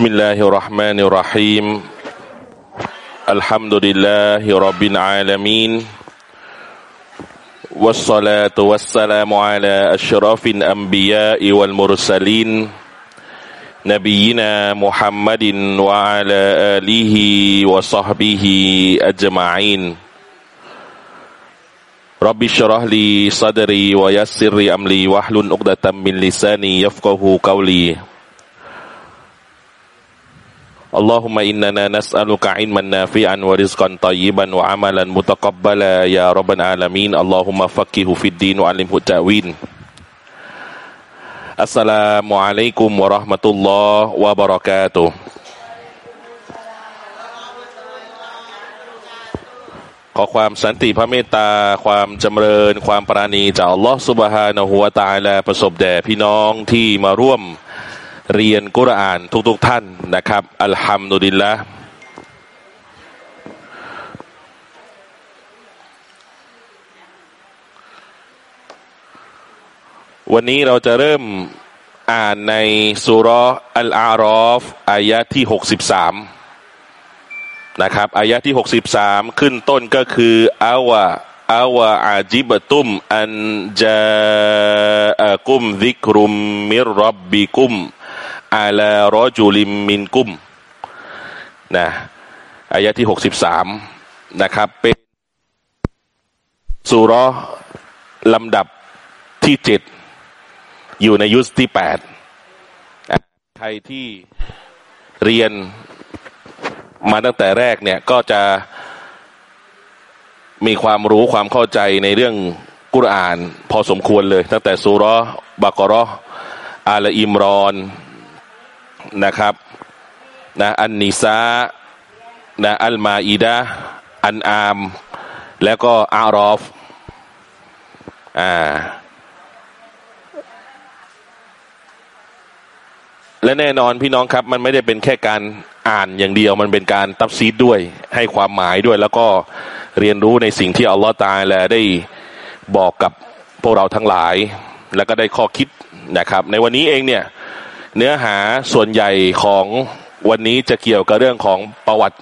بسم الله الرحمن الرحيم الحمد لله رب العالمين والصلاة والسلام على أشرف الأنبياء والمرسلين نبينا محمد وعلى آله وصحبه أجمعين رب اشرح لي صدري ويسر لي أمري واحلل عقدة من لساني يفقه قولي اللهم إننا نسألك علما نافعا ورزقا طيبا وعملا متقبلا يا رب العالمين اللهم فقهه في الدين وعلمه التأويل السلام عليكم ورحمة الله وبركاته ขอความสันติพระเมตตาความจำเริญความปราณีจากอัลลอฮฺสุบฮานะฮูวะตาลาประสบแด่พี่น้องที่มาร่วม เรียนกุรอานทุกๆทท่านนะครับอัลฮัมดุลิลละวันนี้เราจะเริ่มอ่านในสุรอัลอารอฟอายะที่หกสิบสามนะครับอายะที่หกสิบสามขึ้นต้นก็คืออาวะอาวะอาจิบตุมอันจากุมดิกรุมมิรับบิกุม อาลารอจูลิมมินกุมนะอายะที่หกสิบสามนะครับ เป็นสุรลำดับที่เจ็ดอยู่ในยุคที่แปดใครที่เรียนมาตั้งแต่แรกเนี่ยก็จะมีความรู้ความเข้าใจในเรื่องกุรอาน พอสมควรเลย ตั้งแต่สุรบากรออาลอิมรอน นะครับนะอันนิซานะอัลมาอีดาอันอาม แล้วก็อารอฟอ่าและแน่นอนพี่น้องครับ มันไม่ได้เป็นแค่การอ่านอย่างเดียวมันเป็นการตับซีดด้วย ให้ความหมายด้วย แล้วก็เรียนรู้ในสิ่งที่อัลลอฮฺตาแลได้บอกกับพวกเราทั้งหลาย แล้วก็ได้ข้อคิดนะครับ ในวันนี้เองเนี่ย เนื้อหาส่วนใหญ่ของวันนี้จะเกี่ยวกับเรื่องของประวัติ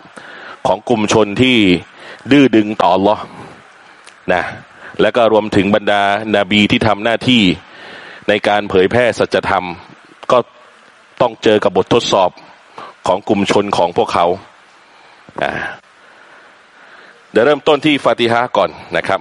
ของกลุ่มชนที่ดื้อดึงต่อหรอนะแล้วก็รวมถึงบรรดานาบีที่ทำหน้าที่ในการเผยแพร่สัจธรรม ก็ต้องเจอกับบททดสอบของกลุ่มชนของพวกเขาเดี๋ยวเริ่มต้นที่ฟาติฮะก่อนนะครับ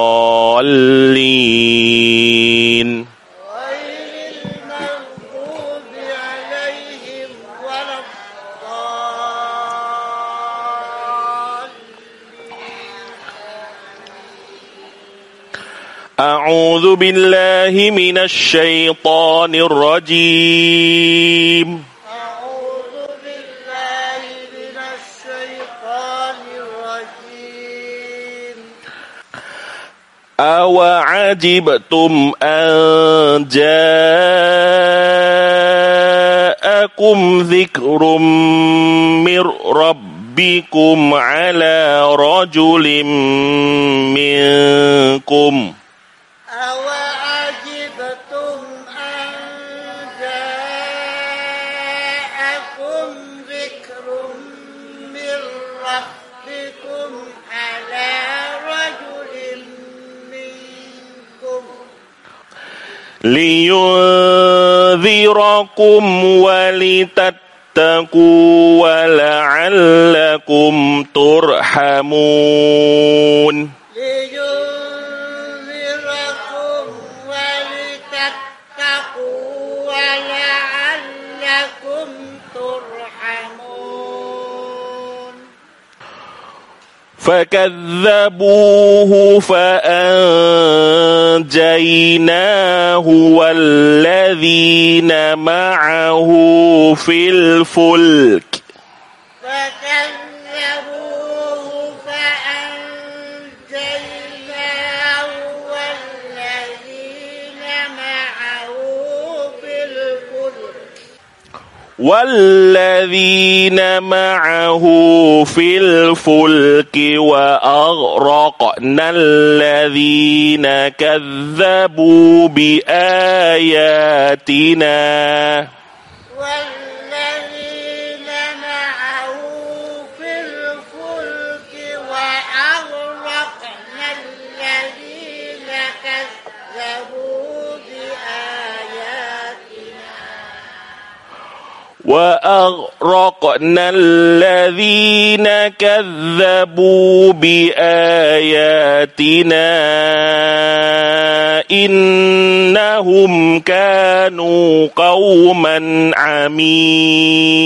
المغضوب عليهم ولا أعوذ بالله من الشيطان الرجيم. أوعجبتم أن جاءكم ذكر من ربكم على رجل منكم. لينذركم ولتتقوا ولعلكم ترحمون. فكذبوه فأنجيناه والذين معه في الفلك. والذين معه في الفلك وأغرقنا الذين كذبوا بآياتنا. وأغرقنا الذين كذبوا بآياتنا إنهم كانوا قوما عمين.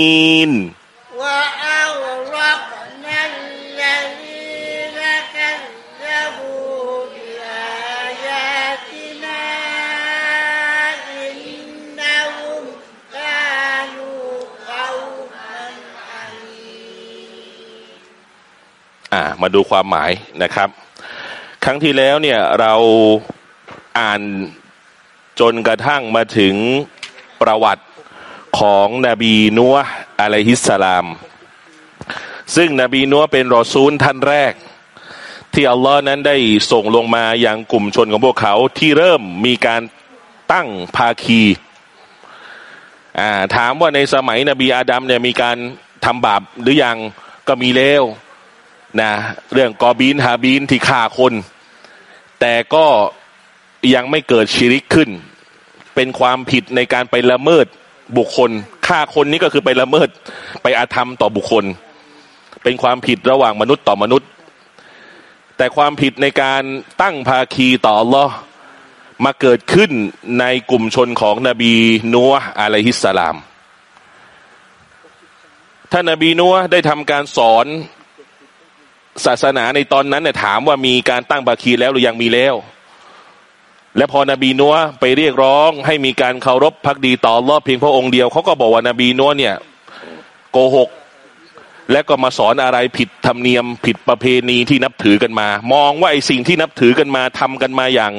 อ่ามาดูความหมายนะครับ ครั้งที่แล้วเนี่ยเราอ่านจนกระทั่งมาถึงประวัติของนบีนัวอะลัยฮิสสลาม ซึ่งนบีนัวเป็นรอซูลท่านแรก ที่อัลลอฮ์นั้นได้ส่งลงมาอยังกลุ่มชนของพวกเขาที่เริ่มมีการตั้งภาคีถามว่าในสมัยนบีอาดัมเนี่ยมีการทำบาปหรือยังก็มีแล้ว นะเรื่องกอบีนฮาบีนที่ฆ่าคน แต่ก็ยังไม่เกิดชิริกขึ้น เป็นความผิดในการไปละเมิดบุคคลฆ่าคนนี้ก็คือไปละเมิด ไปอาธรรมต่อบุคคล เป็นความผิดระหว่างมนุษย์ต่อมนุษย์ แต่ความผิดในการตั้งภาคีต่ออัลลอฮ์มาเกิดขึ้นในกลุ่มชนของนบีนัวอะลัยฮิสสลามท่านนบีนัวได้ทำการสอน ศาสนาในตอนนั้นเนี่ยถามว่ามีการตั้งภาคีแล้วหรือยังมีแล้ว และพอนบีนัวไปเรียกร้องให้มีการเคารพพักดีต่ออัลลอฮ์เพียงพระองค์เดียวเขาก็บอกว่านบีนัวเนี่ยโกหก และก็มาสอนอะไรผิดธรรมเนียมผิดประเพณีที่นับถือกันมา มองว่าไอ้สิ่งที่นับถือกันมาทำกันมาอย่าง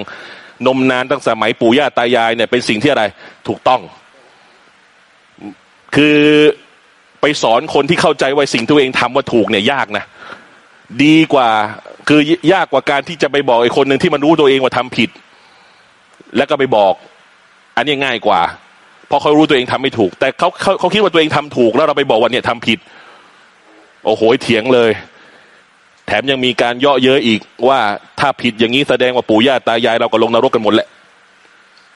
นมนานตั้งสมัยปู่ย่าตายายเนี่ยเป็นสิ่งที่อะไรถูกต้อง คือไปสอนคนที่เข้าใจว่าสิ่งที่ตัวเองทำว่าถูกเนี่ยยากนะ ดีกว่าคือยากกว่าการที่จะไปบอกไอ้คนหนึ่งที่มันรู้ตัวเองว่าทำผิด แล้วก็ไปบอก อันนี้ง่ายกว่า เพราะเขารู้ตัวเองทำไม่ถูก แต่เขาเขาเขาคิดว่าตัวเองทำถูก แล้วเราไปบอกว่าเนี่ยทำผิด โอ้โหเถียงเลย แถมยังมีการเยาะเย้ยอีกว่าถ้าผิดอย่างนี้แสดงว่าปู่ย่าตายายเราก็ลงนรกกันหมดแหละ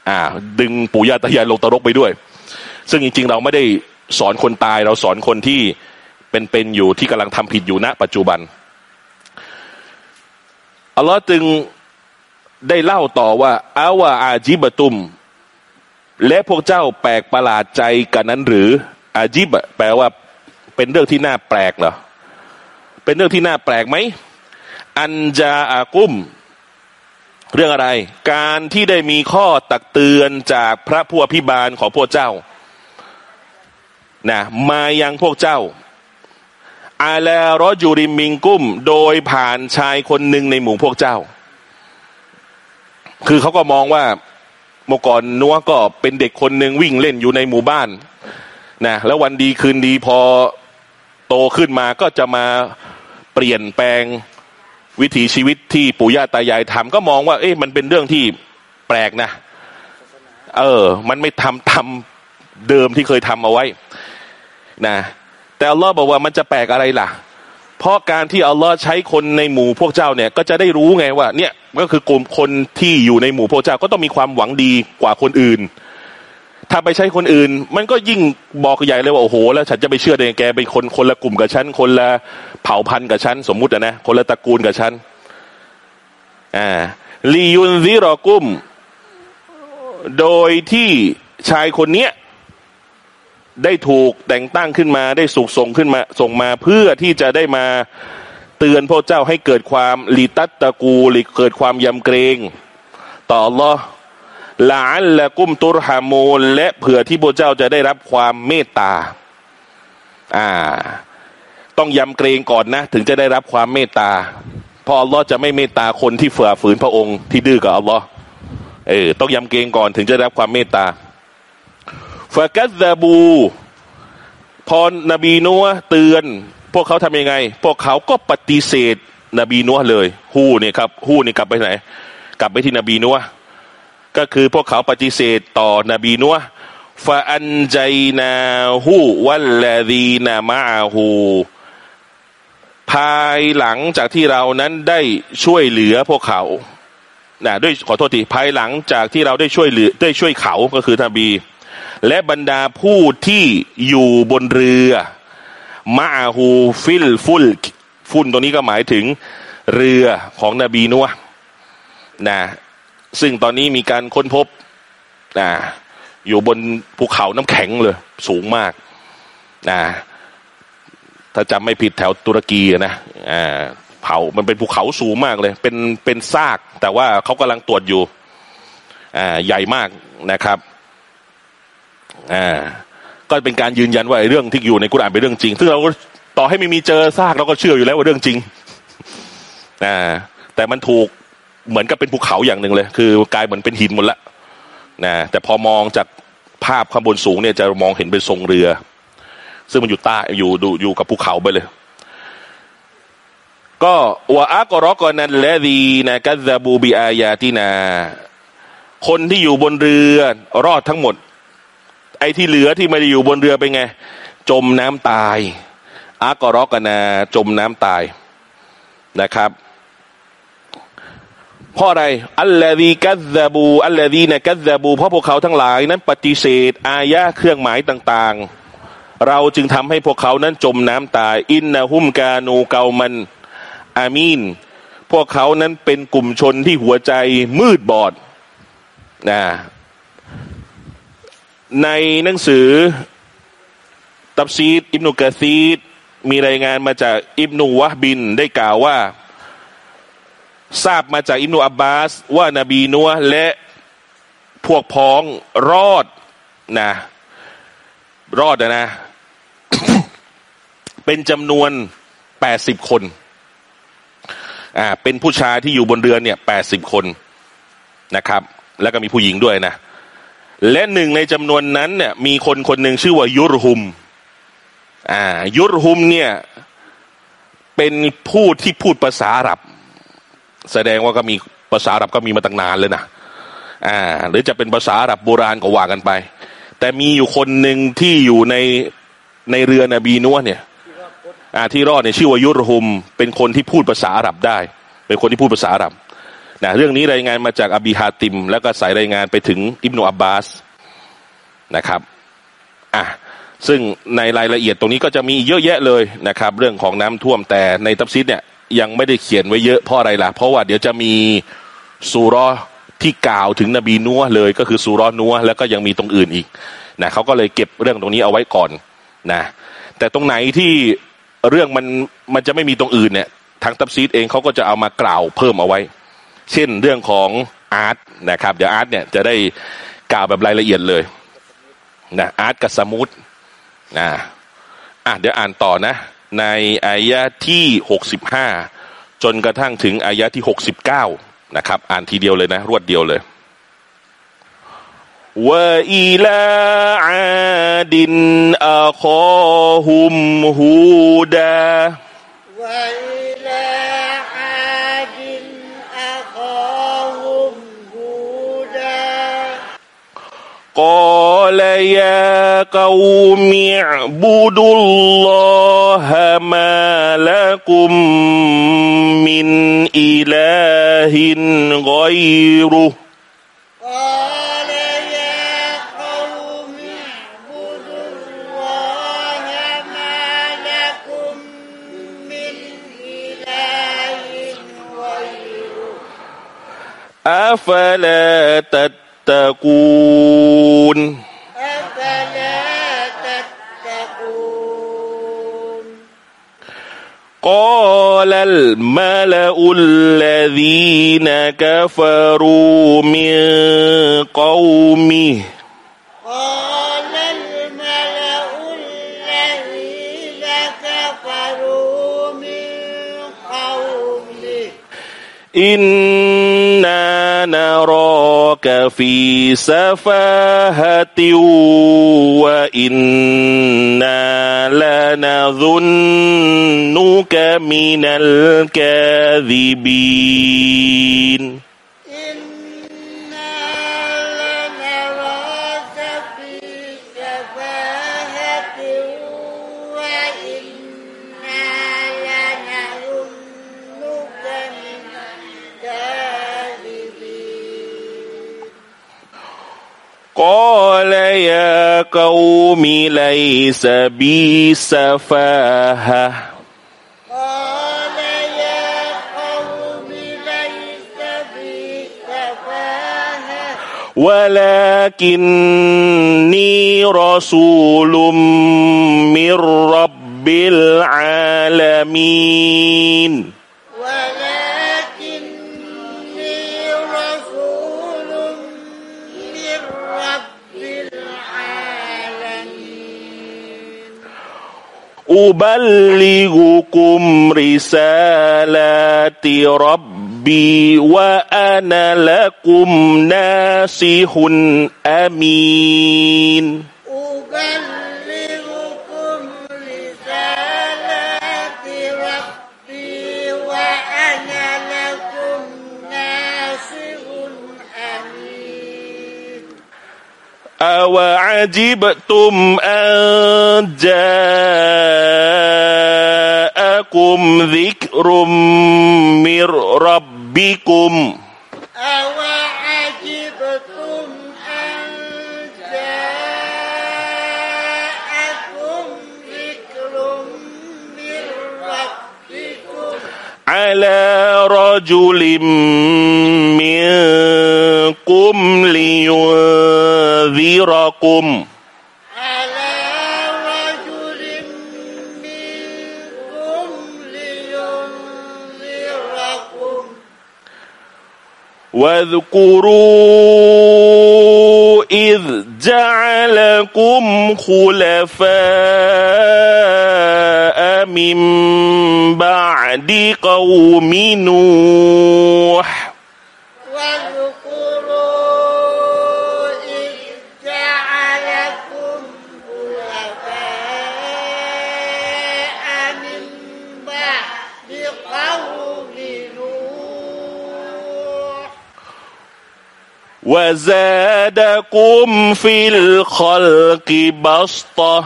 อ่า ดึงปู่ย่าตายายลงนรกไปด้วย ซึ่งจริง ๆ เราไม่ได้สอนคนตายเราสอนคนที่เป็นๆอยู่ที่กำลังทำผิดอยู่ณ ปัจจุบัน อัลลอฮ์จึงได้เล่าต่อว่าอาวาอาจิบะตุม และพวกเจ้าแปลกประหลาดใจกันนั้นหรือ อาจิบแปลว่า เป็นเรื่องที่น่าแปลกเหรอเป็นเรื่องที่น่าแปลกไหมอันจาอากุม เรื่องอะไร การที่ได้มีข้อตักเตือนจากพระผู้อภิบาลของพวกเจ้านะมายังพวกเจ้า อาลารอจูริมมิงกุ้ม โดยผ่านชายคนหนึ่งในหมู่พวกเจ้า คือเขาก็มองว่าเมื่อก่อนนัวก็เป็นเด็กคนหนึ่งวิ่งเล่นอยู่ในหมู่บ้านนะแล้ววันดีคืนดีพอโตขึ้นมาก็จะมาเปลี่ยนแปลงวิถีชีวิตที่ปู่ย่าตายายทำก็มองว่า เอ๊ะมันเป็นเรื่องที่แปลกนะ เออ มันไม่ทำทำเดิมที่เคยทำเอาไว้ นะ แต่อัลลอฮ์บอกว่ามันจะแปลกอะไรล่ะ เพราะการที่อัลลอฮ์ใช้คนในหมู่พวกเจ้าเนี่ย ก็จะได้รู้ไงว่า เนี่ยก็คือกลุ่มคนที่อยู่ในหมู่พวกเจ้าก็ต้องมีความหวังดีกว่าคนอื่น ถ้าไปใช้คนอื่น มันก็ยิ่งบอกใหญ่เลยว่าโอ้โห แล้วฉันจะไปเชื่อได้แกเป็นคนคนละกลุ่มกับฉันคนละเผ่าพันธุ์กับฉันสมมุติอะนะคนละตระกูลกับฉันอ่าลียุนซิรอกุม โดยที่ชายคนเนี้ย ได้ถูกแต่งตั้งขึ้นมาได้สุกส่งขึ้นมา ส่งมาเพื่อที่จะได้มาเตือนพระเจ้าให้เกิดความลีตัตตะกูหรือเกิดความยำเกรงต่อ Allah ลาอัละกุ้มตุรฮามูลและเผื่อที่พระเจ้าจะได้รับความเมตตา อ่า ต้องยำเกรงก่อนนะ ถึงจะได้รับความเมตตาพราะอัลลอฮ์จะไม่เมตตาคนที่ฝ่าฝืนพระองค์ที่ดื้อกับอัลลอฮ์เออต้องยำเกรงก่อนถึงจะได้รับความเมตตา ฟากัซาบู พอนบีนัวเตือน พวกเขาทำยังไง พวกเขาก็ปฏิเสธ นบีนัวเลย ฮู้เนี่ยครับ ฮู้เนี่ยกลับไปไหน กลับไปที่นบีนัวก็คือพวกเขาปฏิเสธต่อนบีนัวฟาอันใจนาหูวัลลดีนามาหูภายหลังจากที่เรานั้นได้ช่วยเหลือพวกเขานะด้วยขอโทษทีภายหลังจากที่เราได้ช่วยเหลือได้ช่วยเขาก็คือนบี และบรรดาผู้ที่อยู่บนเรือมาฮูฟิลฟุลฟุลตรงนี้ก็หมายถึงเรือของนบีนัวนะซึ่งตอนนี้มีการค้นพบนะอยู่บนภูเขาน้ำแข็งเลย สูงมากนะถ้าจำไม่ผิดแถวตุรกีนะอ่าเผามันเป็นภูเขาสูงมากเลย เป็นเป็นซาก แต่ว่าเขากำลังตรวจอยู่อ่าใหญ่มากนะครับ อ่าก็เป็นการยืนยันว่าเรื่องที่อยู่ในกุรอานเป็นเรื่องจริง ซึ่งเราก็ต่อให้ไม่มีเจอซากเราก็เชื่ออยู่แล้วว่าเรื่องจริงอ่าแต่มันถูกเหมือนกับเป็นภูเขาอย่างหนึ่งเลย คือกลายเหมือนเป็นหินหมดละนะแต่พอมองจากภาพข้างบนสูงเนี่ยจะมองเห็นเป็นทรงเรือ ซึ่งมันอยู่ใต้อยู่ดูอยู่กับภูเขาไปเลย ก็วะอักรอกนันและดีนะกัซบูบีอายาตินา คนที่อยู่บนเรือรอดทั้งหมด ไอ้ที่เหลือที่ไม่ได้อยู่บนเรือเป็นไง จมน้ำตายอักรอกนาจมน้ำตายนะครับ เพราะอะไรอัลลอฮีกัซบูอัลลอฮีนะกัซบูเพราะพวกเขาทั้งหลายนั้นปฏิเสธ อายะเครื่องหมายต่างๆ เราจึงทำให้พวกเขานั้นจมน้ำตาย อินนะฮุมกานูเกามันอามีนพวกเขานั้นเป็นกลุ่มชนที่หัวใจมืดบอดนะ ในหนังสือ ตับซีดอิบนุกะซีดมีรายงานมาจากอิบนุวะบินได้กล่าวว่า ทราบมาจากอิมนุอับบาส ว่านบีนัวและพวกพ้องรอดนะ รอดนะ เป็นจำนวนแปดสิบคน อ่า เป็นผู้ชายที่อยู่บนเรือเนี่ยแปดสิบคนนะครับ แล้วก็มีผู้หญิงด้วยนะ และหนึ่งในจำนวนนั้นเนี่ยมีคนคนหนึ่งชื่อว่ายุรหุม อ่า ยุรหุมเนี่ย เป็นผู้ที่พูดภาษาอาหรับ แสดงว่าก็มีภาษาอาหรับก็มีมาตั้งนานเลยนะอ่า หรือจะเป็นภาษาอาหรับโบราณก็ว่ากันไป แต่มีอยู่คนหนึ่งที่อยู่ในในเรือนบีนัวเนี่ยอ่าที่รอดเนี่ยชื่อว่ายุรหุม เป็นคนที่พูดภาษาอาหรับได้ เป็นคนที่พูดภาษาอาหรับ นะเรื่องนี้รายงานมาจากอบีฮาติม แล้วก็สายรายงานไปถึงอิบนุอับบาสนะครับอะซึ่งในรายละเอียดตรงนี้ก็จะมีเยอะแยะเลยนะครับ เรื่องของน้ำท่วมแต่ในตับซิดเนี่ยยังไม่ได้เขียนไว้เยอะเพราะอะไรล่ะ เพราะว่าเดี๋ยวจะมีสุรอที่กล่าวถึงนบีนัวเลยก็คือสุรอนัวแล้วก็ยังมีตรงอื่นอีกนะเขาก็เลยเก็บเรื่องตรงนี้เอาไว้ก่อนนะแต่ตรงไหนที่เรื่องมันมันจะไม่มีตรงอื่นเนี่ยทางตับซีดเองเขาก็จะเอามากล่าวเพิ่มเอาไว้ เช่นเรื่องของอาร์ตนะครับเดี๋ยวอาร์ตเนี่ยจะได้กล่าวแบบรายละเอียดเลยนะอาร์ตกับสมุตนะอะเดี๋ยวอ่านต่อนะ ในอายะที่หกสิบห้าจนกระทั่งถึงอายะที่หกสิบเก้านะครับ อ่านทีเดียวเลยนะ รวดเดียวเลยว่าอีลาอาดินอาคอฮุมฮูดา قال يا قوم اعبدوا الله ما لكم من إله غيره. قال يا قوم اعبدوا الله ما لكم من إله غيره. أفلا تتقون أفلا تتقون. قال الملأ الذين كفروا من قومه. قال الملأ الذين كفروا من قومه. إنا نراك في سفاهة وإنا لنظنك من الكاذبين. قوم ليس بي سفاهة. قال يا قوم ليس بي سفاهة. ولكني رسول من رب العالمين. อุบัลลิกุกุมริซาลาติรับบีวะอานาละกุมนาซิฮุนอามีน أوعجبتم أن جاءكم ذكر من ربكم. أوعجبتم أن جاءكم ذكر من ربكم؟ على رجل منكم لينذركم على رجل منكم لينذركم. واذكروا إذ جعلكم خلفاء من بعد قوم نوح وزادكم في الخلق بسطة.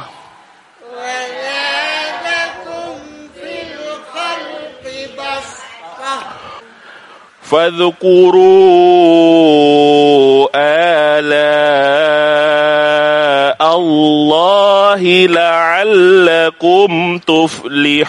وزادكم في الخلق بسطة. فاذكروا آلاء الله لعلكم تفلحون.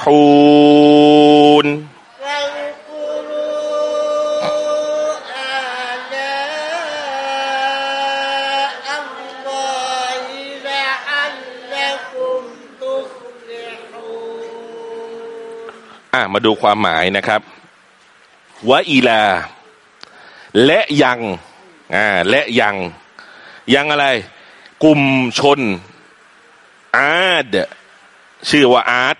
มาดูความหมายนะครับวะอีลา และยังอ่าและยัง ยังอะไร กลุ่มชน อาดชื่อว่าอาร์ต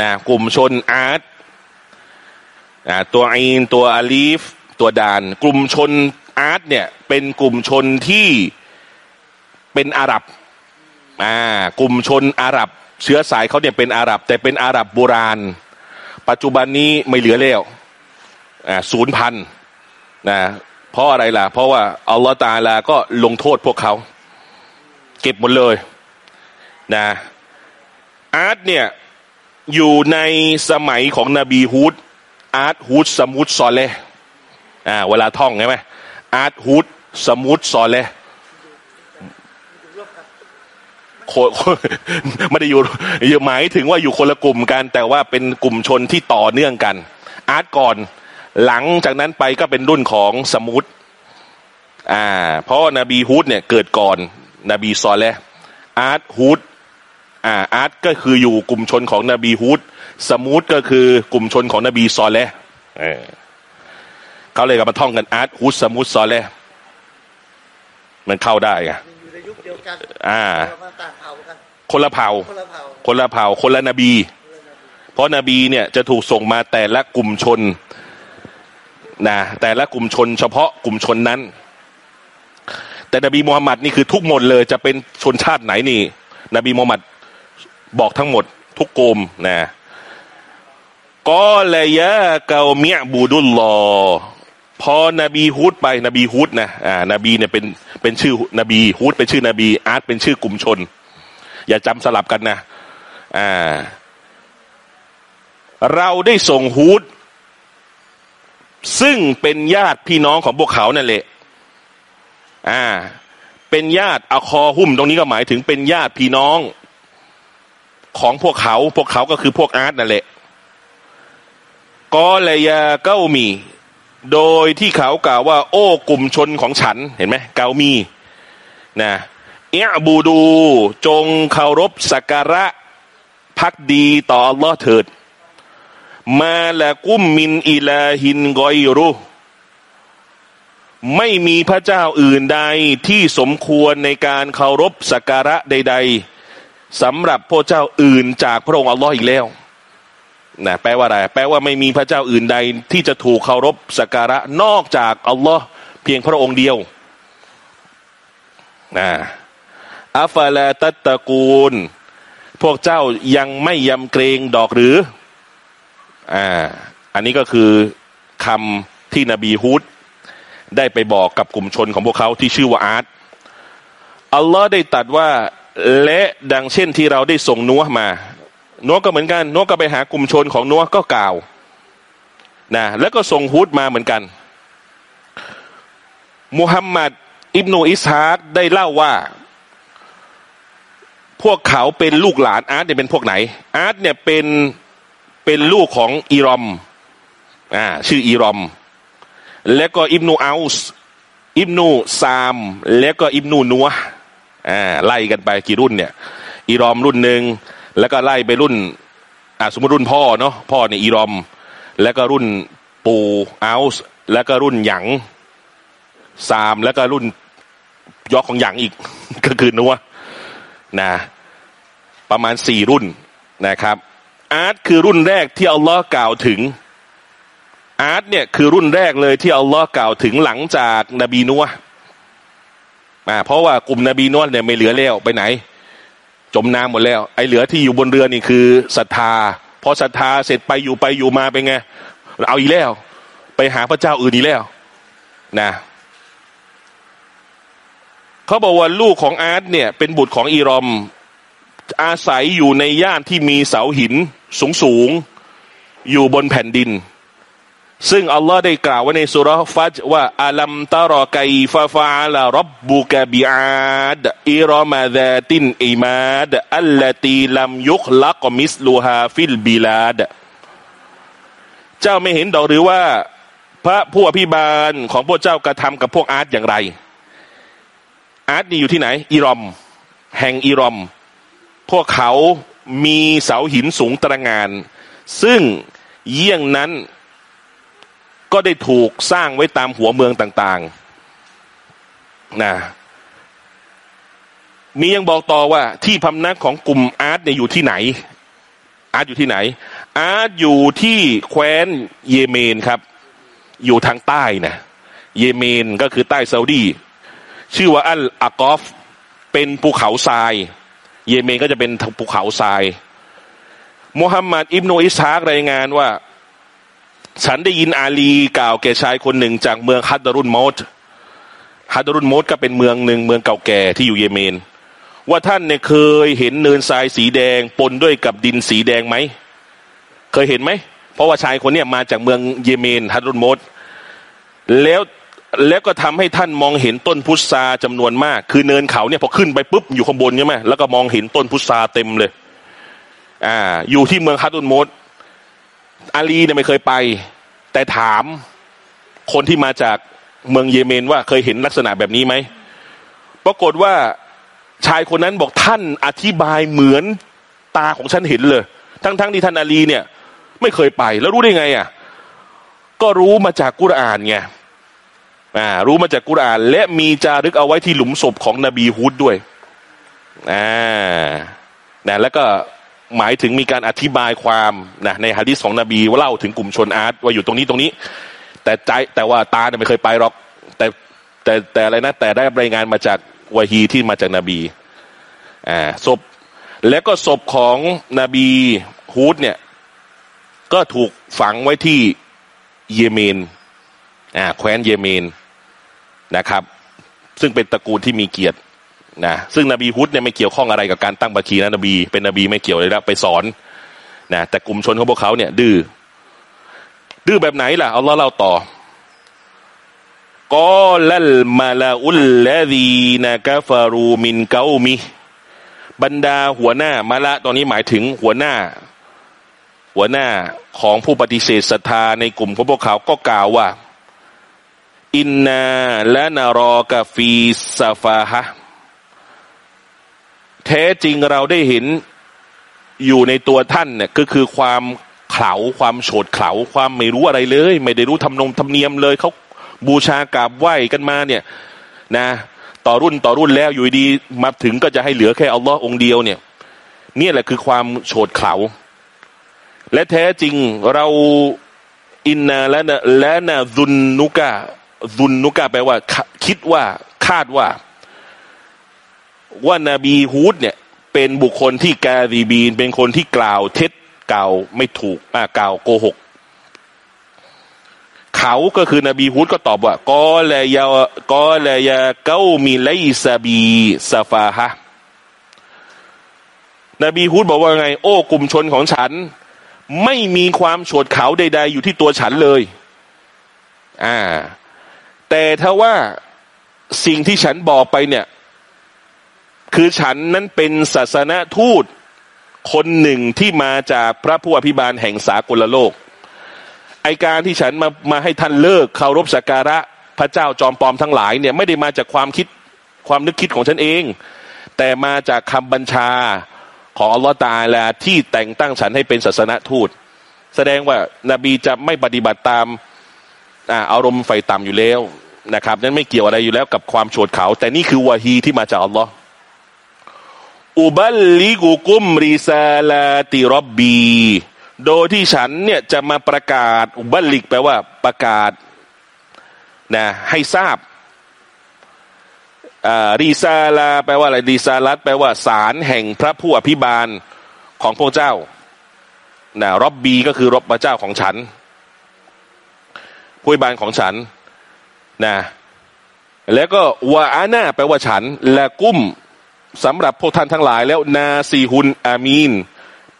นะกลุ่มชนอาร์ตอ่าตัวอีนตัวอาลีฟ ตัวดาน กลุ่มชนอาร์ตเนี่ย เป็นกลุ่มชนที่เป็นอาหรับอ่ากลุ่มชนอาหรับ เชื้อสายเขาเนี่ยเป็นอาหรับ แต่เป็นอาหรับโบราณ ปัจจุบันนี้ไม่เหลือแล้วศูนย์พันนะเพราะอะไรล่ะ เพราะว่าอัลลอฮฺตาลาก็ลงโทษพวกเขา เก็บหมดเลยนะอาร์ตเนี่ยอยู่ในสมัยของนบีฮูดอาร์ตฮูดสมุดซอเลอ่าเวลาท่องใช่ไหมอาดฮูดษะมูดซอและห์ เขาไม่ได้อยู่หมายถึงว่าอยู่คนละกลุ่มกัน แต่ว่าเป็นกลุ่มชนที่ต่อเนื่องกัน อาร์ตก่อน หลังจากนั้นไปก็เป็นรุ่นของษะมูดอ่า เพราะนบีฮูดเนี่ยเกิดก่อน นบีซอลเลอาร์ตฮูดอ่าอาร์ตก็คืออยู่กลุ่มชนของนบีฮูดษะมูดก็คือกลุ่มชนของนบีซอและห์เออเขาเลยกับมาท่องกันอาร์ตฮูดสมูทซอลเลมันเข้าได้ไง เดียวกันอ่าแต่ว่าต่างเผ่ากันคนละเผ่าคนละเผ่า คนละเผ่า คนละนบี เพราะนบีเนี่ยจะถูกส่งมาแต่ละกลุ่มชนนะแต่ละกลุ่มชน เฉพาะกลุ่มชนนั้น แต่นบีมูฮัมหมัดนี่คือทุกหมดเลยจะเป็นชนชาติไหนนี่ นบีมูฮัมหมัดบอกทั้งหมด ทุกกลุ่มนะก็เลยยะเกาเมียบูดุลลอ พอนบีฮูดไปนบีฮูดนะอ่านบีเนี่ยเป็นเป็นชื่อนบีฮูดเป็นชื่อนบีอาร์ตเป็นชื่อกลุ่มชน อย่าจำสลับกันนะอ่าเราได้ส่งฮูดซึ่งเป็นญาติพี่น้องของพวกเขานั่นแหละอ่า เป็นญาติอาคอหุ้มตรงนี้ก็หมายถึงเป็นญาติพี่น้องของพวกเขา พวกเขาก็คือพวกอาร์ตนั่นแหละกอเลยาเก้ามี โดยที่เขากล่าวว่า โอ้กลุ่มชนของฉันเห็นไหมเกามีนะเอะบูดู จงเคารพสักการะพักดีต่ออัลลอฮ์เถิด มาละกุมมินอิลาฮินกอยรุ ไม่มีพระเจ้าอื่นใดที่สมควรในการเคารพสักการะใด ๆสำหรับพระเจ้าอื่นจากพระองค์อัลลอฮ์อีกแล้ว นะแปลว่าอะไรแปลว่าไม่มีพระเจ้าอื่นใด ที่จะถูกเคารพสักการะนอกจากอัลลอฮ์เพียงพระองค์เดียวนะอัฟลาตัตตะกูล พวกเจ้ายังไม่ยำเกรงดอกหรืออ่าอันนี้ก็คือคำที่นบีฮุดได้ไปบอกกับกลุ่มชนของพวกเขาที่ชื่อว่าอาร์ตอัลลอฮ์ได้ตัดว่าและดังเช่นที่เราได้ส่งนัวมา นัวก็เหมือนกันนัวก็ไปหากลุ่มชนของนัวก็กล่าวนะแล้วก็ส่งฮุดมาเหมือนกันมุฮัมมัดอิบนูอิสฮากได้เล่าว่า พวกเขาเป็นลูกหลานอาร์ตเนี่ยเป็นพวกไหน อาร์ตเนี่ยเป็นเป็นลูกของอีรอมอ่าชื่ออีรอม แล้วก็อิบนูอัลส์อิบนูซาม แล้วก็อิบนูนัวอ่าไล่กันไปกี่รุ่นเนี่ยอีรอมรุ่นหนึ่ง แล้วก็ไล่ไปรุ่นอ่าสมมติรุ่นพ่อเนาะพ่อเนี่ยอีรอม แล้วก็รุ่นปูอัลส์แล้วก็รุ่นหยังซามแล้วก็รุ่นยอกของหยังอีก ก็คือนัวนะประมาณสี่รุ่นนะครับ อาร์ตคือรุ่นแรกที่อัลลอฮ์กล่าวถึง อาร์ตเนี่ยคือรุ่นแรกเลยที่อัลลอฮ์กล่าวถึงหลังจากนบีนัวอ่าเพราะว่ากลุ่มนบีนัวเนี่ยไม่เหลือแล้วไปไหน จมน้ำหมดแล้ว ไอ้เหลือที่อยู่บนเรือนี่คือศรัทธา พอศรัทธาเสร็จไปอยู่ไปอยู่มาเป็นไง เอาอีกแล้ว ไปหาพระเจ้าอื่นอีกแล้ว นะเขาบอกว่าลูกของอาร์ตเนี่ย เป็นบุตรของอีรอม อาศัยอยู่ในย่านที่มีเสาหินสูงสูงอยู่บนแผ่นดิน ซึ่งอัลลอฮ์ได้กล่าวไว้ในสุรฟัจว่าอัลัมตารอไกฟาฟาลารับบุกบิอาดอิรอมาดาตินอิมาดอัลลตีลัมยุคลักมิสลูฮาฟิลบิลาดเจ้าไม่เห็นดอกหรือว่า พระผู้อภิบาลของพวกเจ้ากระทำกับพวกอาร์ตอย่างไร อาร์ตนี่อยู่ที่ไหน อิรอม แห่งอิรอม พวกเขามีเสาหินสูงตระงาน ซึ่งเยี่ยงนั้น ก็ได้ถูกสร้างไว้ตามหัวเมืองต่างๆนะมียังบอกต่อว่า ที่พำนักของกลุ่มอาร์ตเนี่ยอยู่ที่ไหน อาร์ตอยู่ที่ไหน อาร์ตอยู่ที่แคว้นเยเมนครับ อยู่ทางใต้นะเยเมนก็คือใต้ซาอุดี ชื่อว่าอัลอากอฟ เป็นภูเขาทราย เยเมนก็จะเป็นภูเขาทรายมุฮัมหมัดอิบนุอิสฮากรายงานว่า ฉันได้ยินอาลีกล่าวแก่ชายคนหนึ่ง จากเมืองฮัดดารุนมอตฮัดดารุนมอตก็เป็นเมืองหนึ่งเมืองเก่าแก่ที่อยู่เยเมน ว่าท่านเนี่ยเคยเห็นเนินทรายสีแดงปนด้วยกับดินสีแดงไหม เคยเห็นไหม เพราะว่าชายคนเนี้มาจากเมืองเยเมนฮัดดารุนมอตแล้วแล้วก็ทำให้ท่านมองเห็นต้นพุทราจำนวนมาก คือเนินเขาเนี่ยพอขึ้นไปปุ๊บอยู่ข้างบนใช่ไหมแล้วก็มองเห็นต้นพุทราเต็มเลย อ่า อยู่ที่เมืองฮัตตุนโมด อาลีเนี่ยไม่เคยไป แต่ถามคนที่มาจากเมืองเยเมนว่าเคยเห็นลักษณะแบบนี้ไหมปรากฏว่าชายคนนั้นบอกท่านอธิบายเหมือนตาของฉันเห็นเลย ทั้งๆทที่ท่านอาลีเนี่ย ไม่เคยไป แล้วรู้ได้ไงอะก็รู้มาจากกุรอานไงอ่ารู้มาจากกุรอาน และมีจารึกเอาไว้ที่หลุมศพของนบีฮุดด้วยอ่านะแล้วก็ หมายถึงมีการอธิบายความนะในฮะดิษของนบีว่าเล่าถึงกลุ่มชนอาร์ตว่าอยู่ตรงนี้ตรงนี้ แต่ใจแต่ว่าตาเนี่ยไม่เคยไปหรอก แต่แต่แต่อะไรนะแต่ได้รายงานมาจากวะฮีที่มาจากนบีอ่าศพแล้วก็ศพของนบีฮูดเนี่ย ก็ถูกฝังไว้ที่เยเมนอ่าแคว้นเยเมนนะครับ ซึ่งเป็นตระกูลที่มีเกียรติ นะซึ่งนบีฮุดเนี่ยไม่เกี่ยวข้องอะไรกับการตั้งบัญชีนะนบี เป็นนบีไม่เกี่ยวเลยแล้วไปสอนนะแต่กลุ่มชนของพวกเขาเนี่ยดื้อดื้อแบบไหนล่ะเอาล่ะเราต่อกอลัลมาลาอุลละดีนะกาฟารูมินเกามิบรรดาหัวหน้ามาละตอนนี้หมายถึงหัวหน้า หัวหน้าของผู้ปฏิเสธศรัทธาในกลุ่มของพวกเขาก็กล่าวว่า อินนาและนารอกาฟีซาฟาฮะ แท้จริงเราได้เห็นอยู่ในตัวท่านเนี่ยก็คือความเข่าความโฉดเข่าความไม่รู้อะไรเลย ไม่ได้รู้ทำนงทำเนียมเลยเขาบูชากราบไหว้กันมาเนี่ย นะ ต่อรุ่นต่อรุ่นแล้วอยู่ดีมาถึงก็จะให้เหลือแค่อัลลอฮ์องเดียวเนี่ยนี่แหละคือความโฉดเข่าและแท้จริงเราอินนาและนะและนะซุนนุกะซุนนุกะแปลว่า คิดว่าคาดว่า ว่านาบีฮูดเนี่ยเป็นบุคคลที่กาดีบีน เป็นคนที่กล่าวเท็จกล่าวไม่ถูกอ่ากล่าวโกหก เขาก็คือนบีฮูดก็ตอบว่า กอลยากอลยาเก้ามีไลซาบีซาฟาฮะนบีฮูดบอกว่าไง โอ้กลุ่มชนของฉัน ไม่มีความโฉดเขาใด ๆ อยู่ที่ตัวฉันเลย อ่า แต่ถ้าว่าสิ่งที่ฉันบอกไปเนี่ย คือฉันนั้นเป็นศาสนทูตคนหนึ่งที่มาจากพระผู้อภิบาลแห่งสากลโลก ไอการที่ฉันมามาให้ท่านเลิกเคารพสักการะพระเจ้าจอมปลอมทั้งหลายเนี่ยไม่ได้มาจากความคิดความนึกคิดของฉันเอง แต่มาจากคำบัญชาของอัลลอฮฺตาลาที่แต่งตั้งฉันให้เป็นศาสนทูต แสดงว่านาบีจะไม่ปฏิบัติตามอารมณ์ไฟต่ำอยู่แล้วนะครับนั้นไม่เกี่ยวอะไรอยู่แล้วกับความโฉดเขา แต่นี่คือวาฮีที่มาจากอัลลอฮ์ อุบัลลิกุกุมริซาลาติรบบี โดยที่ฉันเนี่ยจะมาประกาศ อุบัลลิกแปลว่าประกาศนะให้ทราบรีซาลาแปลว่าอะไรรีซาลัตแปลว่าสารแห่งพระผู้อภิบาลของพระเจ้านะรบบีก็คือรบพระเจ้าของฉันผู้อภิบาลของฉันนะแล้วก็วาอาน่าแปลว่าฉันและกุ้ม สำหรับพวกท่านทั้งหลายแล้วนาซีฮุนอามีน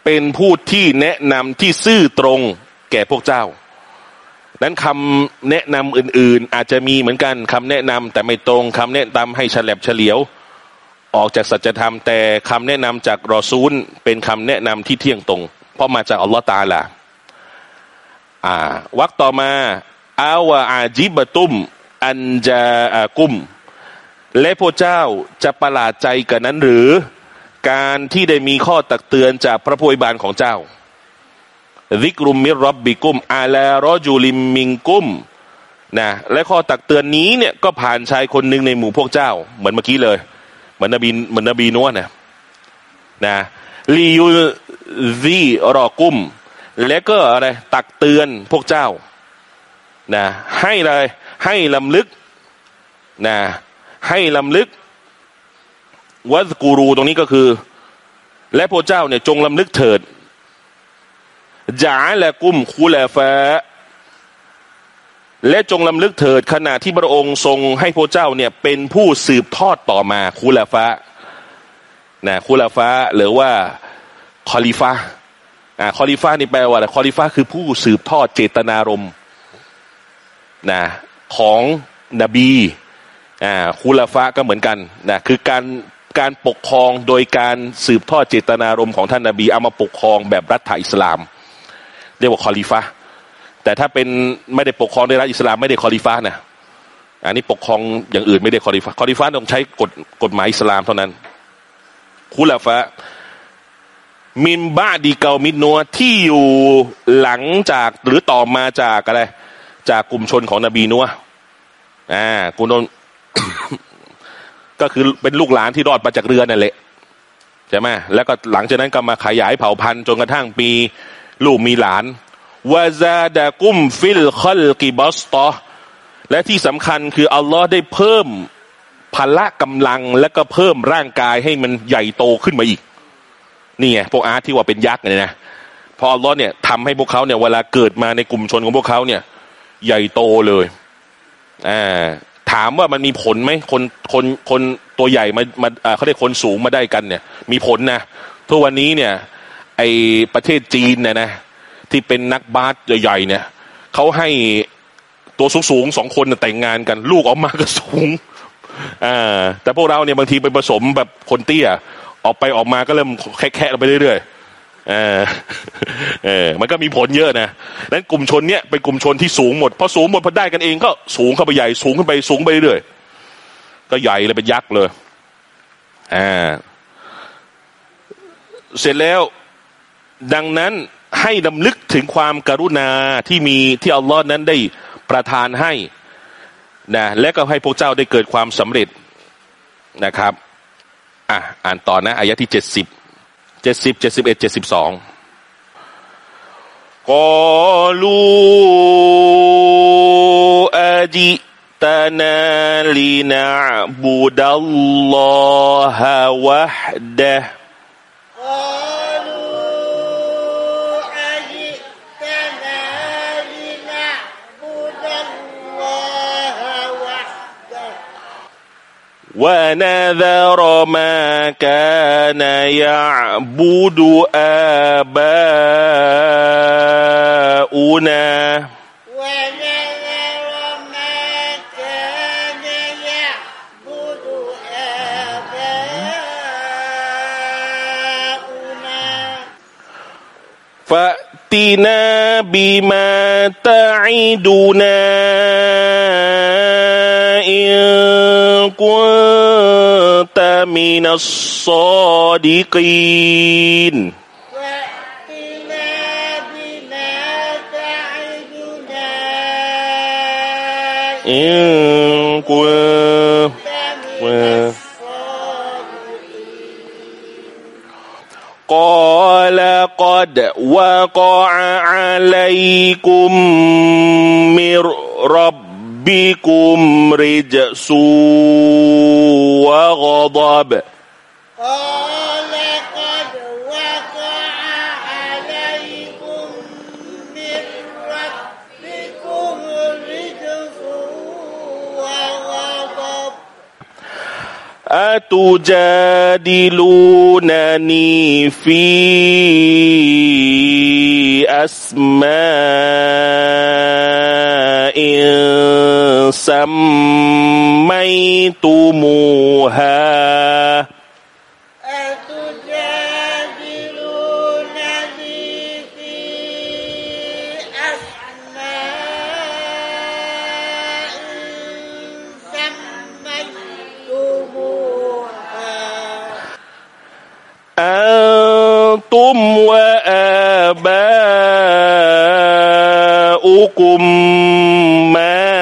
เป็นผู้ที่แนะนำที่ซื่อตรงแก่พวกเจ้า นั้นคำแนะนำอื่น ๆ อาจจะมีเหมือนกันคำแนะนำแต่ไม่ตรงคำแนะนำให้ฉลับเฉลียว ออกจากสัจธรรม แต่คำแนะนำจากรอซูล เป็นคำแนะนำที่เที่ยงตรง เพราะมาจากอัลลอฮ์ตาลาอ่าวักต่อมาอาวาอาจิบตุม อันจาอากุม และพระเจ้าจะประหลาดใจกันนั้นหรือการที่ได้มีข้อตักเตือนจากพระผู้บานของเจ้าริกรุมมิรับบิกุม อาลารอจูลิมมิงกุมนะและข้อตักเตือนนี้เนี่ยก็ผ่านชายคนหนึ่งในหมู่พวกเจ้า เหมือนเมื่อกี้เลยเหมือนนบีเหมือนนบีนัวนะนะลียูซีรอกุม และก็อะไรตักเตือนพวกเจ้านะให้เลยให้ลำลึกนะ ให้ลำลึก วัดกูรูตรงนี้ก็คือ และพระเจ้าเนี่ยจงลำลึกเถิดจาและกุ้มคูแลฟ้าและจงลำลึกเถิดขณะที่พระองค์ทรงให้พระเจ้าเนี่ยเป็นผู้สืบทอดต่อมาคูแลฟ้านะคูแลฟ้าหรือว่าคอลิฟ้าอ่าคอลิฟ้านี่แปลว่าอะไรคอลิฟ้าคือผู้สืบทอดเจตนารมณ์นะของนบี อ่าคูลาฟะก็เหมือนกันนะคือการการปกครองโดยการสืบทอดเจตนารมณ์ของท่านนบีเอามาปกครองแบบรัฐอิสลาม เรียกว่าคอลิฟะแต่ถ้าเป็นไม่ได้ปกครองในรัฐอิสลามไม่ได้คอลิฟะนะอันนี้ปกครองอย่างอื่นไม่ได้คอลิฟะคอลิฟะต้องใช้กฎกฎหมายอิสลามเท่านั้นคูลฟะมินบ้าดีเกามิดนัวที่อยู่หลังจากหรือต่อมาจากอะไรจากกลุ่มชนของนบีนัวอ่ากุนน ก็คือเป็นลูกหลานที่รอดมาจากเรือนั่นแหละใช่ไหมแล้วก็หลังจากนั้นก็มาขยายเผ่าพันธุ์จนกระทั่งปีลูกมีหลานวาซาดะกุมฟิลคอลกิบอสตอและที่สำคัญคืออัลลอฮ์ได้เพิ่มพละกำลังและก็เพิ่มร่างกายให้มันใหญ่โตขึ้นมาอีกนี่ไงพวกอาร์ตที่ว่าเป็นยักษ์เนี่ยนะพออัลลอฮ์เนี่ยทำให้พวกเขาเนี่ยเวลาเกิดมาในกลุ่มชนของพวกเขาเนี่ย ใหญ่โตเลยอ่า ถามว่ามันมีผลไหมคนคนคนตัวใหญ่มามาเขาเรียกคนสูงมาได้กันเนี่ย มีผลนะทุกวันนี้เนี่ย ไอประเทศจีนเนี่ยนะ ที่เป็นนักบาสใหญ่ๆเนี่ยเขาให้ตัวสูงๆสองคนแต่งงานกัน ลูกออกมาก็สูงอ่าแต่พวกเราเนี่ยบางทีไปผสมแบบคนเตี้ยออกไปออกมาก็เริ่มแค่ๆไปเรื่อยๆ เออเออมันก็มีผลเยอะนะนั้นกลุ่มชนเนี้ยเป็นกลุ่มชนที่สูงหมดพอสูงหมดพอได้กันเองก็สูงเข้าไปใหญ่สูงขึ้นไปสูงไปเรื่อยก็ใหญ่เลยเป็นยักษ์เลยอ่าเสร็จแล้วดังนั้นให้ดำลึกถึงความการุณาที่มีที่อัลลอฮ์นั้นได้ประทานให้นะและก็ให้พวกเจ้าได้เกิดความสำเร็จนะครับ อะอ่านต่อนะอายะที่เจ็ดสิบ เจ็ดสิบเจ็ดสิบเอ็ดเจ็ดสิบสองกอลูอาจิตนาลินาบุดัลลอฮะวะฮดะ ونذر ما كان يعبد آباؤنا. ونذر ما كان يعبد آباؤنا. فأتنا بما تعدنا. كنت من الصادقين. إن كنت قال قد وقع عليكم من ربكم رجس وغضب. قال قد وقع عليكم من ربكم رجس وغضب. أتجادلونني في أسماء سميتموها أتجادلونني في أسماء سميتموها أنتم وآباؤكم ما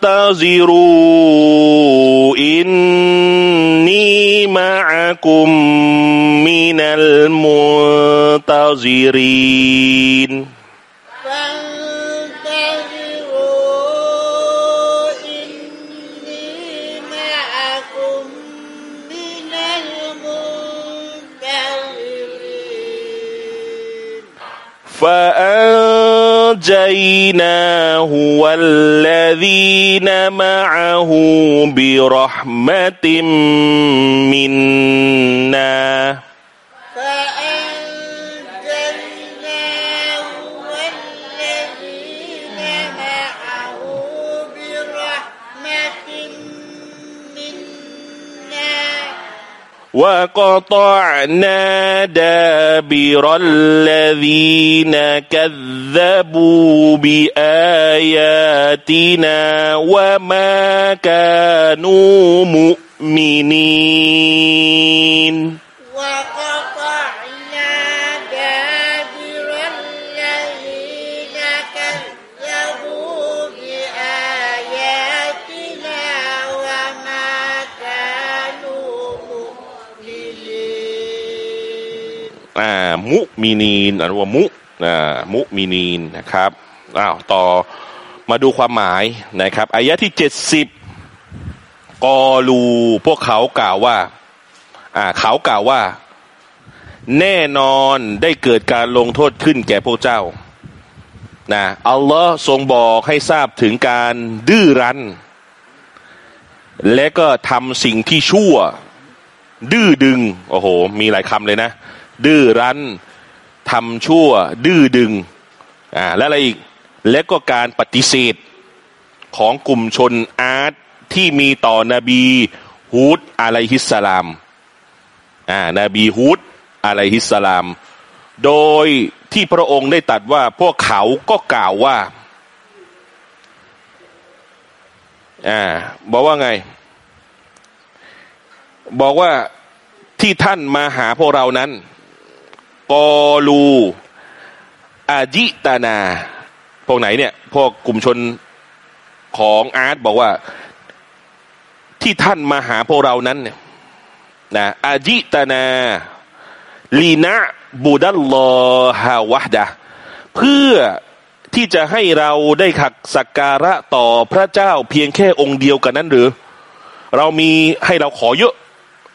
فانتظروا إني معكم من المنتظرين فأنجيناه والذين معه برحمة منا وقطعنا دابر الذين كذبوا بآياتنا وما كانوا مؤمنين. มุมินีนอ่านว่ามุอ่ามุมินีนนะครับอ้าวต่อมาดูความหมายนะครับอายะที่เจ็ดสิบกอลูพวกเขากล่าวว่า อ่า เขากล่าวว่า แน่นอนได้เกิดการลงโทษขึ้นแก่พวกเจ้านะอัลลอฮ์ทรงบอกให้ทราบถึงการดื้อรั้น และก็ทำสิ่งที่ชั่ว ดื้อดึง โอ้โห มีหลายคำเลยนะ ดื้อรั้นทำชั่ว ดื้อดึงอ่าและอะไรอีก และก็การปฏิเสธของกลุ่มชนอาร์ตที่มีต่อนบีฮูดอะลัยฮิสสลามอ่านบีฮูดอะลัยฮิสสลาม โดยที่พระองค์ได้ตัดว่าพวกเขาก็กล่าวว่าอ่าบอกว่าไง บอกว่าที่ท่านมาหาพวกเรานั้น กอลูอาจิตานา พวกไหนเนี่ย พวกกลุ่มชนของอาร์ตบอกว่าที่ท่านมาหาพวกเรานั้นเนี่ยนะอาจิตานาลีนะบูดัลลอฮาวะดะเพื่อที่จะให้เราได้ขักสักการะต่อพระเจ้าเพียงแค่องค์เดียวกันนั้นหรือ เรามีให้เราขอเยอะ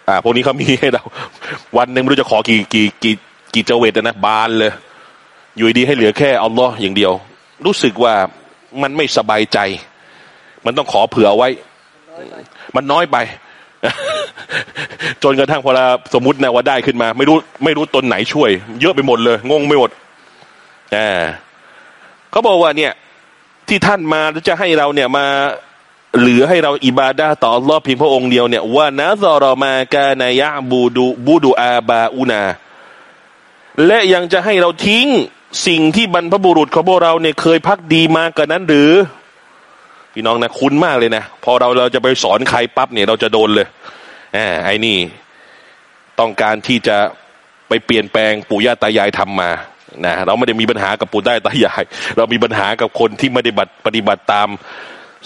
อ่าพวกนี้เขามีให้เรา วันหนึ่งไม่รู้จะขอกี่กี่กี่ กี่เจเวตนะบานเลย อยู่ดีให้เหลือแค่อัลลอฮ์อย่างเดียว รู้สึกว่ามันไม่สบายใจ มันต้องขอเผื่อไว้ มันน้อยไป จนกระทั่งพอเราสมมตินะว่าได้ขึ้นมา ไม่รู้ไม่รู้ตนไหนช่วย เยอะไปหมดเลย งงไปหมดอ่าเขาบอกว่าเนี่ย ที่ท่านมาแล้วจะให้เราเนี่ยมาเหลือให้เราอิบาดาต่ออัลลอฮ์เพียงพระองค์เดียวเนี่ยว่านะซอรอมากานายะบูดูบูดูอาบาอูนา และยังจะให้เราทิ้งสิ่งที่บรรพบุรุษของพวกเราเนี่ยเคยพักดีมากันนั้นหรือ พี่น้องนะคุ้นมากเลยนะ พอเราเราจะไปสอนใครปั๊บเนี่ย เราจะโดนเลยแหมไอ้นี่ ต้องการที่จะไปเปลี่ยนแปลงปู่ย่าตายายทำมานะเราไม่ได้มีปัญหากับปู่ย่าตายาย เรามีปัญหากับคนที่ไม่ได้บัตปฏิบัติตาม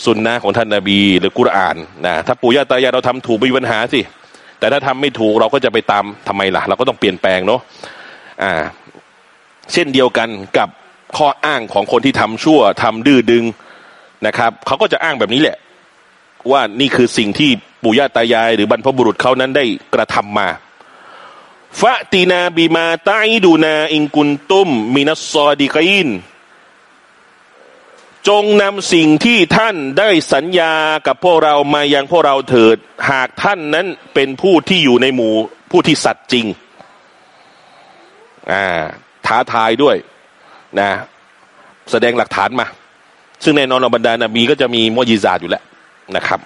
สุนนะของท่านนาบีหรือกุรอานนะถ้าปู่ย่าตายายเราทำถูกไม่มีปัญหาสิแต่ถ้าทำไม่ถูกเราก็จะไปตามทำไมล่ะ เราก็ต้องเปลี่ยนแปลงเนาะ อ่า เช่นเดียวกันกับข้ออ้างของคนที่ทำชั่วทำดื้อดึงนะครับเขาก็จะอ้างแบบนี้แหละ ว่านี่คือสิ่งที่ปู่ย่าตายาย หรือบรรพบุรุษเขานั้นได้กระทำมาฟะตีนาบีมาตาอิดูนาอิงกุนตุมมินัสซอดีกินจงนำสิ่งที่ท่านได้สัญญากับพวกเรามายังพวกเราเถิด หากท่านนั้นเป็นผู้ที่อยู่ในหมู่ผู้ที่สัตย์จริง อ่าท้าทายด้วยนะ แสดงหลักฐานมา ซึ่งแน่นอนเราบรรดานาบีก็จะมีมอญิซาอยู่แล้วนะครับ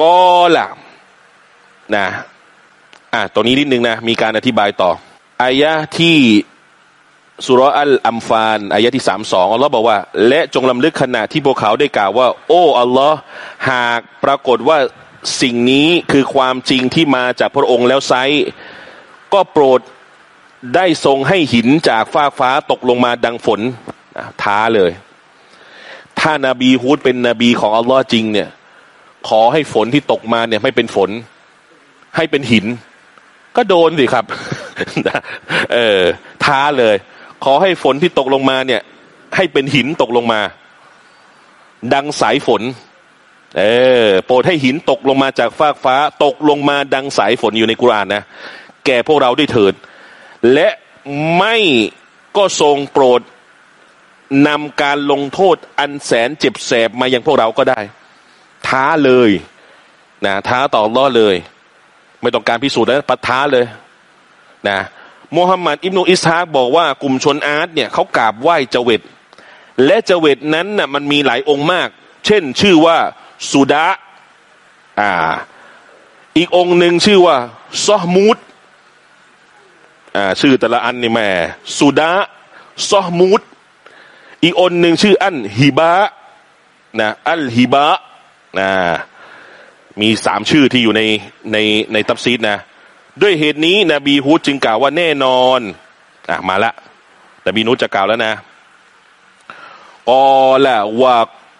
ก็ล่ะนะอ่าตรงนี้นิดนึงนะ มีการอธิบายต่ออายะที่สุรอัลอัมฟานอายะที่สามสองอัลลอฮ์บอกว่า และจงลำลึกขณะที่พวกเขาได้กล่าวว่า โอ้อัลลอฮ์หากปรากฏว่าสิ่งนี้คือความจริงที่มาจากพระองค์แล้วไซก็โปรด ได้ทรงให้หินจากฟ้ากฟ้าตกลงมาดังฝนท้าเลย ถ้านาบีฮูดเป็นนบีของอัลลอฮ์จริงเนี่ย ขอให้ฝนที่ตกมาเนี่ยไม่เป็นฝน ให้เป็นหิน ก็โดนสิครับเออท้าเลย ขอให้ฝนที่ตกลงมาเนี่ย ให้เป็นหินตกลงมา ดังสายฝน เออโปรดให้หินตกลงมาจากฟากฟ้า ตกลงมาดังสายฝนอยู่ในกุรานนะแก่พวกเราด้วยเถิด และไม่ก็ทรงโปรดนำการลงโทษอันแสนเจ็บแสบมาอย่างพวกเราก็ได้ ท้าเลยนะท้าต่อรอดเลย ไม่ต้องการพิสูจน์แล้วปัดท้าเลยนะโมฮัมหมัดอิบนุอิสฮากบอกว่ากลุ่มชนอาร์ตเนี่ยเขากราบไหว้เจเวตและเจเวตนั้นน่ะมันมีหลายองค์มาก เช่น ชื่อว่าสุดาอ่า อีกองค์หนึ่งชื่อว่าซอฮมูด ชื่อแต่ละอันนี่แม่สุดาซอมูดอีกองค์หนึ่งชื่ออันฮิบะนะอัลฮิบะนะมีสามชื่อที่อยู่ในในในตับซีดนะ ด้วยเหตุนี้นบีฮูดจึงกล่าวว่าแน่นอนอะมาละนบีนูจะกล่าวแล้วนะกอละวะ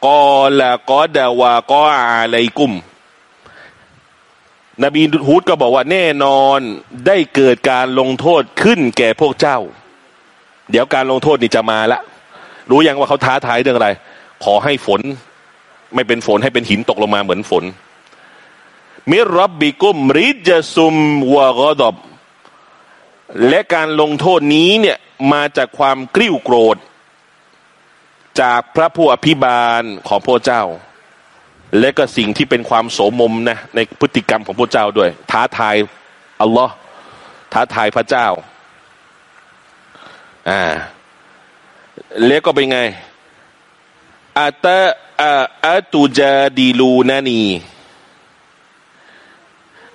กอละกอดาวะกออะไรกุม นบีฮูดก็บอกว่าแน่นอนได้เกิดการลงโทษขึ้นแก่พวกเจ้า เดี๋ยวการลงโทษนี่จะมาละรู้ยังว่าเขาท้าทายเรื่องอะไร ขอให้ฝน ไม่เป็นฝนให้เป็นหินตกลงมาเหมือนฝน มิรับบิกุมริจซุมวะกอดบ และการลงโทษนี้เนี่ยมาจากความกริ้วโกรธ จากพระผู้อภิบาลของพระเจ้า และก็สิ่งที่เป็นความโสมมนะในพฤติกรรมของพระเจ้าด้วย ท้าทายอัลลอฮ์ท้าทายพระเจ้าอ่าแล้วก็เป็นไงอาตะอาตูจาดีลูนานี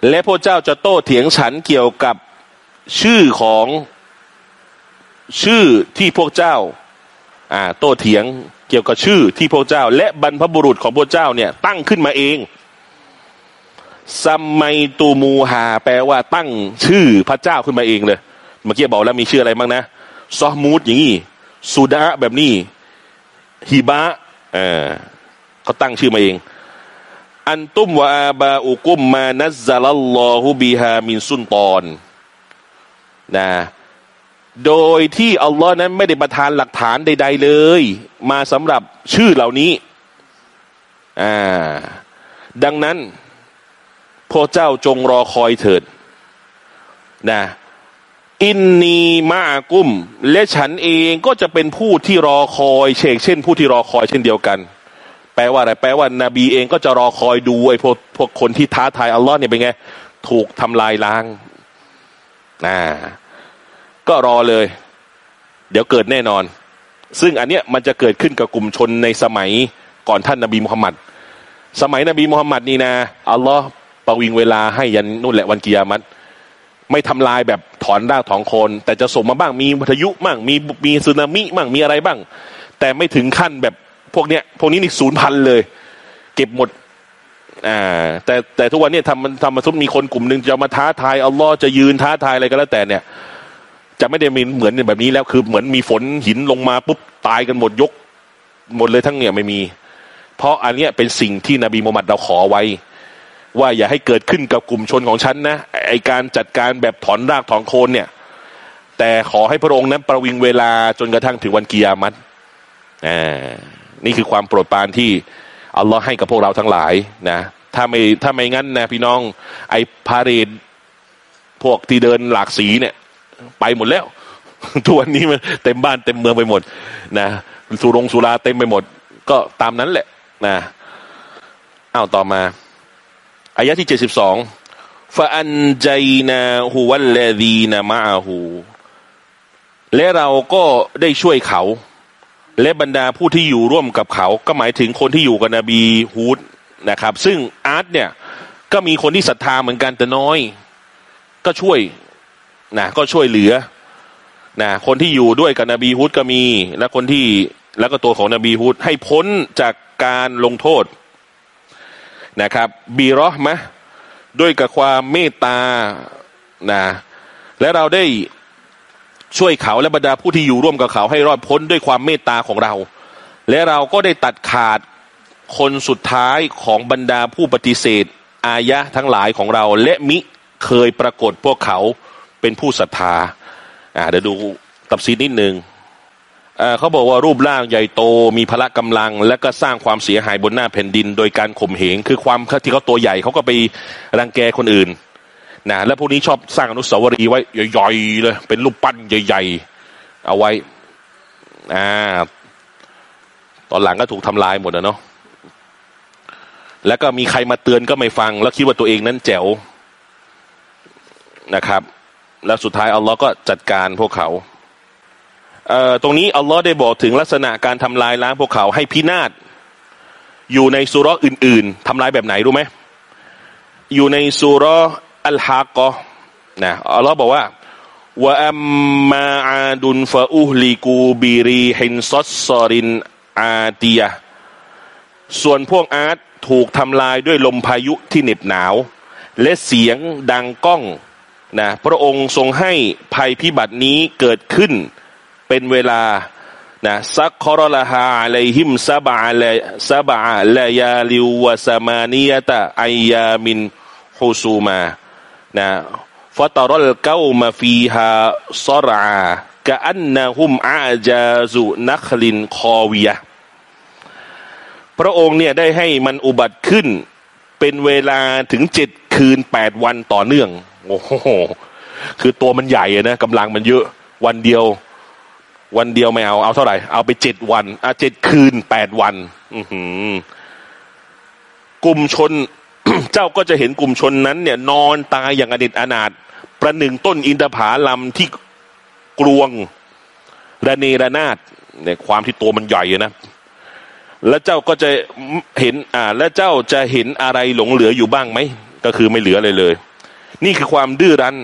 และพระเจ้าจะโต้เถียงฉันเกี่ยวกับชื่อของชื่อที่พวกเจ้า อ่า โต้เถียง เกี่ยวกับชื่อที่พระเจ้า และบรรพบุรุษของพระเจ้าเนี่ย ตั้งขึ้นมาเองซัมไมตูมูฮาแปลว่าตั้งชื่อพระเจ้าขึ้นมาเองเลย เมื่อกี้บอกแล้วมีชื่ออะไรบ้างนะซอมูดอย่างนี้สุดาแบบนี้ฮิบะเออเขาตั้งชื่อมาเอง อันตุมวะอาบาอุกุมมานัซซัลลอฮุบิฮามินซุนตอนนะ โดยที่อัลลอฮ์นั้นไม่ได้ประทานหลักฐานใด ๆเลย มาสำหรับชื่อเหล่านี้อ่าดังนั้นพระเจ้าจงรอคอยเถิดนะอินนีมากุม และฉันเองก็จะเป็นผู้ที่รอคอยเชกเช่น ผู้ที่รอคอยเช่นเดียวกัน แปลว่าอะไรแปลว่านาบีเองก็จะรอคอยดูไอ้พวกพวกคนที่ท้าทายอัลลอฮ์เนี่ยเป็นไง ถูกทำลายล้างอ่า ก็รอเลย เดี๋ยวเกิดแน่นอน ซึ่งอันเนี้ยมันจะเกิดขึ้นกับกลุ่มชนในสมัยก่อนท่านนาบีมุฮัมมัดสมัยนบีมุฮัมมัดนี่นะอัลลอฮ์ประวิงเวลาให้ยันนู่นแหละวันกิยามัตไม่ทำลายแบบถอนรากถอนโคน แต่จะส่งมาบ้างมีพายุบ้างมีมีสึนามิบ้างมีอะไรบ้าง แต่ไม่ถึงขั้นแบบพวกเนี้ยพวกนี้นี่ศูนย์พันเลย เก็บหมดอ่าแต่แต่ทุกวันนี้ทำมันทำมาทุกมีคนกลุ่มหนึ่งจะมาท้าทายอัลลอฮ์จะยืนท้าทายอะไรก็แล้วแต่เนี่ย จะไม่ได้มีเหมือนแบบนี้แล้วคือเหมือนมีฝนหินลงมาปุ๊บตายกันหมดยก หมดเลยทั้งเนี่ยไม่มี เพราะอันเนี้ยเป็นสิ่งที่นบีมูฮัมมัดเราขอไว้ ว่าอย่าให้เกิดขึ้นกับกลุ่มชนของฉันนะไอการจัดการแบบถอนรากถอนโคนเนี่ย แต่ขอให้พระองค์นั้นประวิงเวลาจนกระทั่งถึงวันกิยามัตอ่านี่คือความโปรดปรานที่อัลลอฮ์ให้กับพวกเราทั้งหลายนะถ้าไม่ถ้าไม่งั้นนะพี่น้อง ไอพาเรดพวกที่เดินหลากสีเนี่ย ไปหมดแล้วทุกวันนี้มันเต็มบ้านเต็มเมืองไปหมด นะสุรงสุราเต็มไปหมด ก็ตามนั้นแหละ นะอ้าวต่อมาอายะที่เจ็ดสิบสองฟาอันใจนาหูวัลเลดีนามาหูและเราก็ได้ช่วยเขา และบรรดาผู้ที่อยู่ร่วมกับเขา ก็หมายถึงคนที่อยู่กับนบีฮูดนะครับ ซึ่งอาร์ตเนี่ย ก็มีคนที่ศรัทธาเหมือนกันแต่น้อย ก็ช่วย นะก็ช่วยเหลือนะคนที่อยู่ด้วยกับนบีฮูดก็มี และคนที่แล้วก็ตัวของนบีฮูดให้พ้นจากการลงโทษนะครับ บีรอห์มะด้วยกับความเมตตานะและเราได้ช่วยเขาและบรรดาผู้ที่อยู่ร่วมกับเขาให้รอดพ้นด้วยความเมตตาของเรา และเราก็ได้ตัดขาดคนสุดท้ายของบรรดาผู้ปฏิเสธ อายะทั้งหลายของเรา และมิเคยปรากฏพวกเขา เป็นผู้ศรัทธาอ่าเดี๋ยวดูตับซีนิดหนึ่งเขาบอกว่ารูปร่างใหญ่โตมีพละกำลัง และก็สร้างความเสียหายบนหน้าแผ่นดิน โดยการข่มเหงคือความที่เขาตัวใหญ่เขาก็ไปรังแกคนอื่นนะและพวกนี้ชอบสร้างอนุสาวรีย์ไว้ใหญ่ๆเลยเป็นรูปปั้นใหญ่ ๆ เอาไว้อ่าตอนหลังก็ถูกทำลายหมดนะเนาะแล้วก็มีใครมาเตือนก็ไม่ฟัง แล้วคิดว่าตัวเองนั้นแจ๋วนะครับ แล้วสุดท้ายอัลลอฮ์ก็จัดการพวกเขาเอ่อตรงนี้อัลลอฮ์ได้บอกถึงลักษณะการทำลายล้างพวกเขาให้พินาศอยู่ในสุรอื่น ๆทำลายแบบไหนรู้ไหมอยู่ในสุรอัลฮะกอนะอัลลอฮ์บอกว่าว่าอัมมาอาดุนฟาอุฮลีกูบีรีฮินซอสซอรินอาตียส่วนพวกอาร์ตถูกทำลายด้วยลมพายุที่เหน็บหนาว และเสียงดังก้อง นะพระองค์ทรงให้ภัยพิบัตินี้เกิดขึ้นเป็นเวลานะซักคอรลาฮาอะลหิมซาบะเลซาบะลายาลิวะสมานียตะอยามินฮุซูมานะฟตรลเก้ามาฟีฮาซรากะอันนะฮุมอาจาซุนัคลินคอวียพระองค์เนี่ยได้ให้มันอุบัติขึ้นเป็นเวลาถึงเจ็ดคืนแปดวันต่อเนื่อง โอ้โหคือตัวมันใหญ่นะกำลังมันเยอะวันเดียว วันเดียวไม่เอา เอาเท่าไหร่ เอาไปเจ็ดวันอะเจ็ดคืนแปดวัน อืกลุ่มชน เจ้าก็จะเห็นกลุ่มชนนั้น เนี่ย นอนตายอย่างอดิตอนาถประหนึ่งต้นอินทผาลำที่กลวงระเนระนาดเนี่ยความที่ตัวมันใหญ่นะแล้วเจ้าก็จะเห็น อ่า แล้วเจ้าจะเห็นอะไรหลงเหลืออยู่บ้างไหมก็คือไม่เหลือเลยเลย นี่คือความดื้อรั้น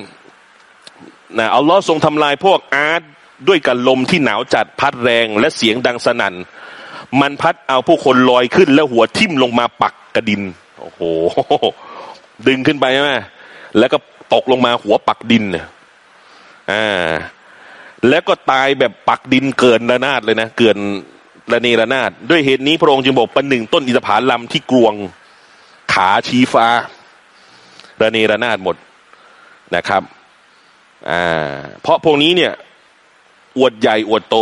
นะอัลลอฮ์ทรงทำลายพวกอาร์ตด้วยกับลมที่หนาวจัดพัดแรงและเสียงดังสนั่น มันพัดเอาผู้คนลอยขึ้น แล้วหัวทิ่มลงมาปักกระดิน โอ้โห ดึงขึ้นไปใช่ไหมแล้วก็ตกลงมาหัวปักดินเนี่ยอ่าแล้วก็ตายแบบปักดินเกินระนาดเลยนะ เกินระเนระนาด ด้วยเหตุนี้พระองค์จึงบอกปันหนึ่งต้นอิสผาลำที่กลวง ขาชี้ฟ้าระเนระนาดหมด นะครับอ่าเพราะพวกนี้เนี่ยอวดใหญ่อวดโต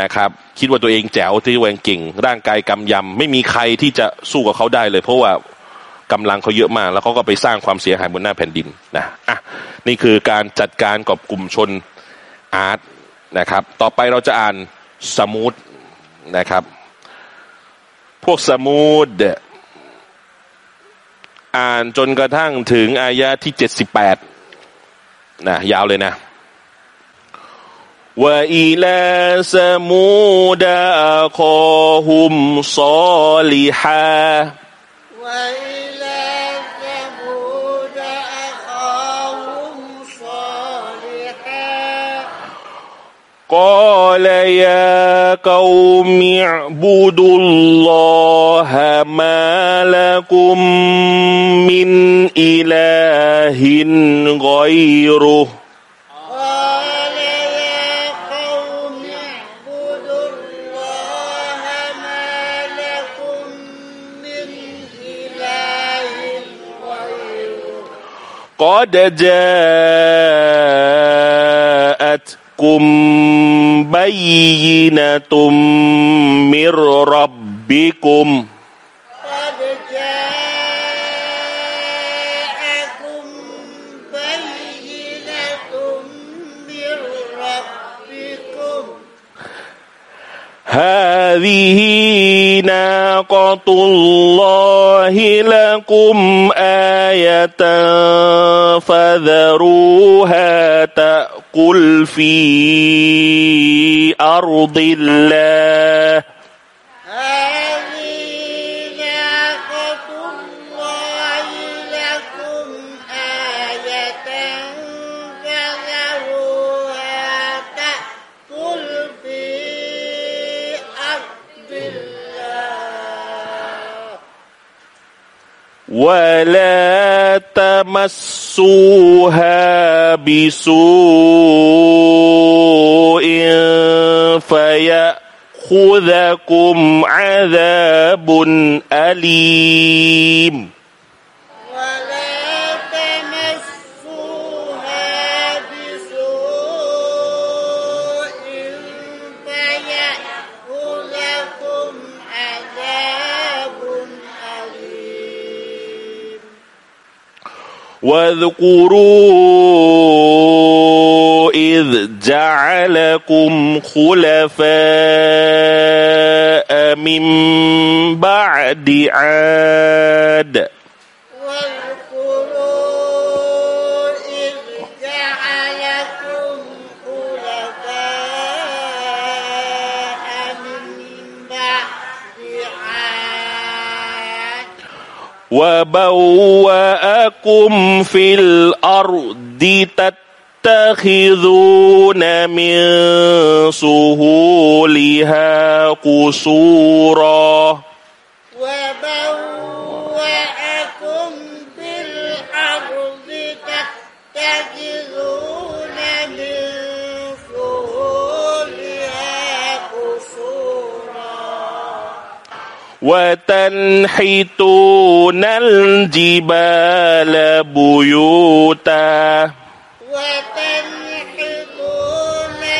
นะครับ คิดว่าตัวเองแจ๋วที่แวงเก่ง ร่างกายกำยำไม่มีใครที่จะสู้กับเขาได้เลย เพราะว่ากำลังเขาเยอะมาก แล้วเขาก็ไปสร้างความเสียหายบนหน้าแผ่นดินนะอะนี่คือการจัดการกับกลุ่มชนอาร์ตนะครับ ต่อไปเราจะอ่านสมูทนะครับ พวกสมูด อ่านจนกระทั่งถึงอายะที่เจ็ดสิบแปดนะยาวเลยนะว่าอิลาสมูดะคอฮุมซอลิฮา قال يا قوم اعبدوا الله ما لكم من إله غيره. قال يا قوم اعبدوا الله ما لكم من إله غيره. قد กุมบยยินะตุมมิรรับบิกุม هذه ناقة الله لكم آية فذروها تأكل في أرض الله. ولا تمسوها بسوء يأخذكم عذاب أليم. واذكروا إذ جعلكم خلفاء من بعد عاد وبوأكم في الأرض تتخذون من سهولها قصورا وتنحتون الجبال بيوتا. وتنحتون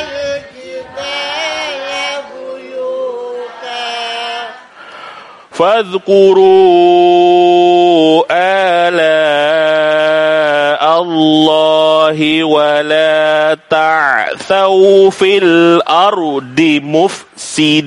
الجبال بيوتا. فاذكروا آلاء الله ولا تعثوا في الأرض مفسدين.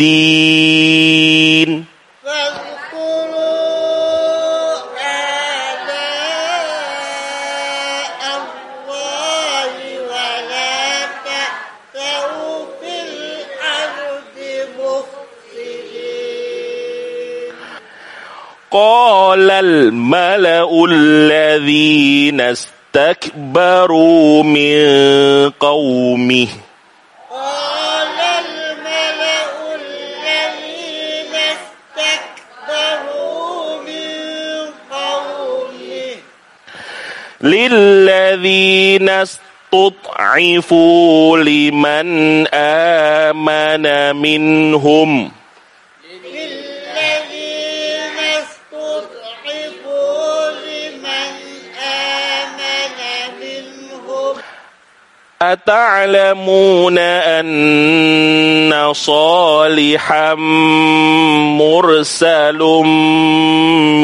قال الملأ الذين استكبروا من قومه. قال الملأ الذين استكبروا من قومه. للذين استضعفوا لمن آمن منهم. أتعلمون أن صالحا مرسل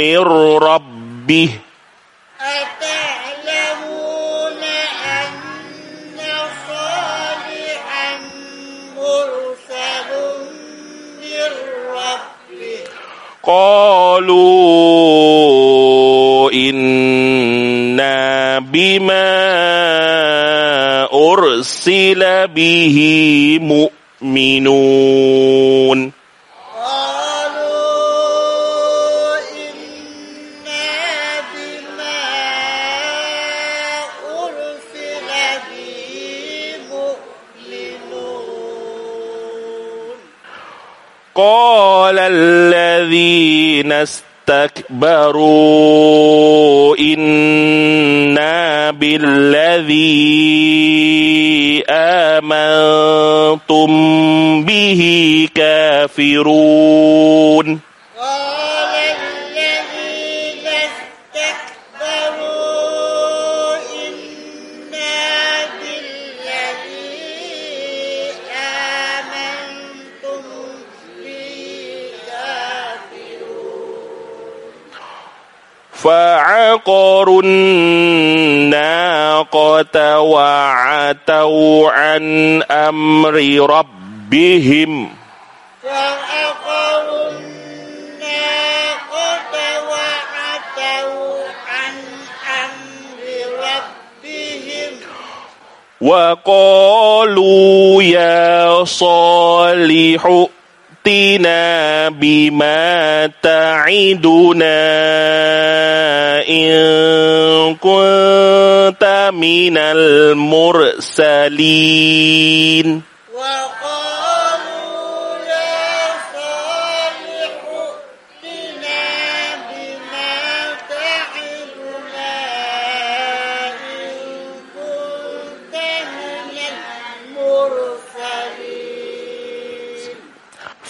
من ربه؟ أتعلمون أن صالحا مرسل من ربه؟ قالوا إنا بما أرسل به مؤمنون. قالوا إنا بما أرسل به مؤمنون قال الذين استكبروا إنا بالذي آمنتم به كافرون فعقروا الناقة وعتوا عن أمر ربهم الناقة وعتوا عن أمر ربهم وقالوا يا صالح ائتنا بما تعدنا إن كنت من المرسلين.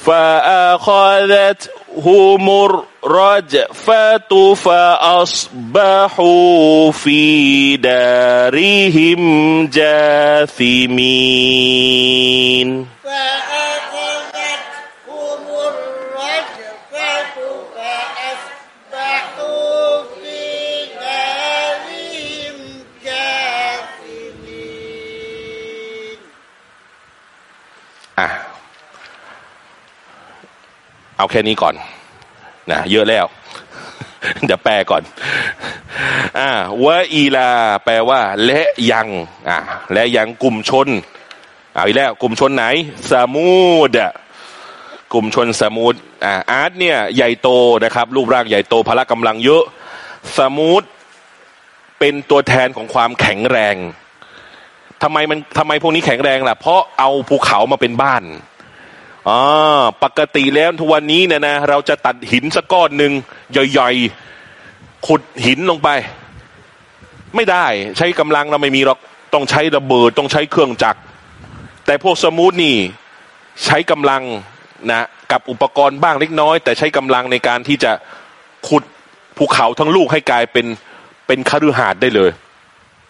فأخذتهم الرجفة فأصبحوا في دارهم جاثمين. فأخذتهم เอาแค่นี้ก่อนนะเยอะแล้ว เดี๋ยวแปลก่อน อ่าวะอีลา แปลว่า และยังอ่าและยังกลุ่มชนเอาอีกแล้ว กลุ่มชนไหนสามูดกลุ่มชนสามูดอ่าอาร์ตเนี่ยใหญ่โตนะครับ รูปร่างใหญ่โตพละกำลังเยอะสามูดเป็นตัวแทนของความแข็งแรงทำไมมันทำไมพวกนี้แข็งแรงล่ะ เพราะเอาภูเขามาเป็นบ้าน อ๋อปกติแล้วทุกวันนี้เนี่ยนะเราจะตัดหินสักก้อนหนึ่งใหญ่ๆขุดหินลงไป ไม่ได้ใช้กำลังเราไม่มีหรอกต้องใช้ระเบิดต้องใช้เครื่องจักร แต่พวกสมูทนี่ใช้กำลังนะกับอุปกรณ์บ้างเล็กน้อย แต่ใช้กำลังในการที่จะขุดภูเขาทั้งลูกให้กลายเป็นเป็นคฤหาสน์ได้เลย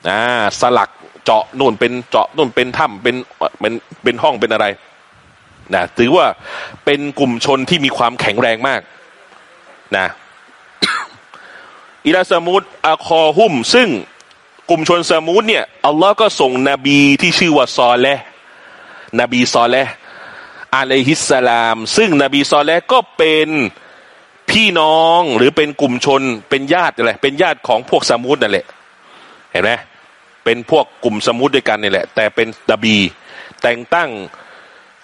อ่าสลักเจาะนู่นเป็นเจาะนู่นเป็นถ้ำเป็นเป็นเป็นห้องเป็นอะไร นะถือว่าเป็นกลุ่มชนที่มีความแข็งแรงมากนะอิลาสมุดอาคอหุม ซึ่งกลุ่มชนสมุดเนี่ยอัลลอฮ์ก็ส่งนบีที่ชื่อว่าซอเลนบีซอเลอะลัยฮิสสลาม ซึ่งนบีซอเลก็เป็นพี่น้องหรือเป็นกลุ่มชนเป็นญาติอะไรเป็นญาติของพวกสมุดนั่นแหละเห็นไหมเป็นพวกกลุ่มสมุดด้วยกันนี่แหละ แต่เป็นนบีแต่งตั้ง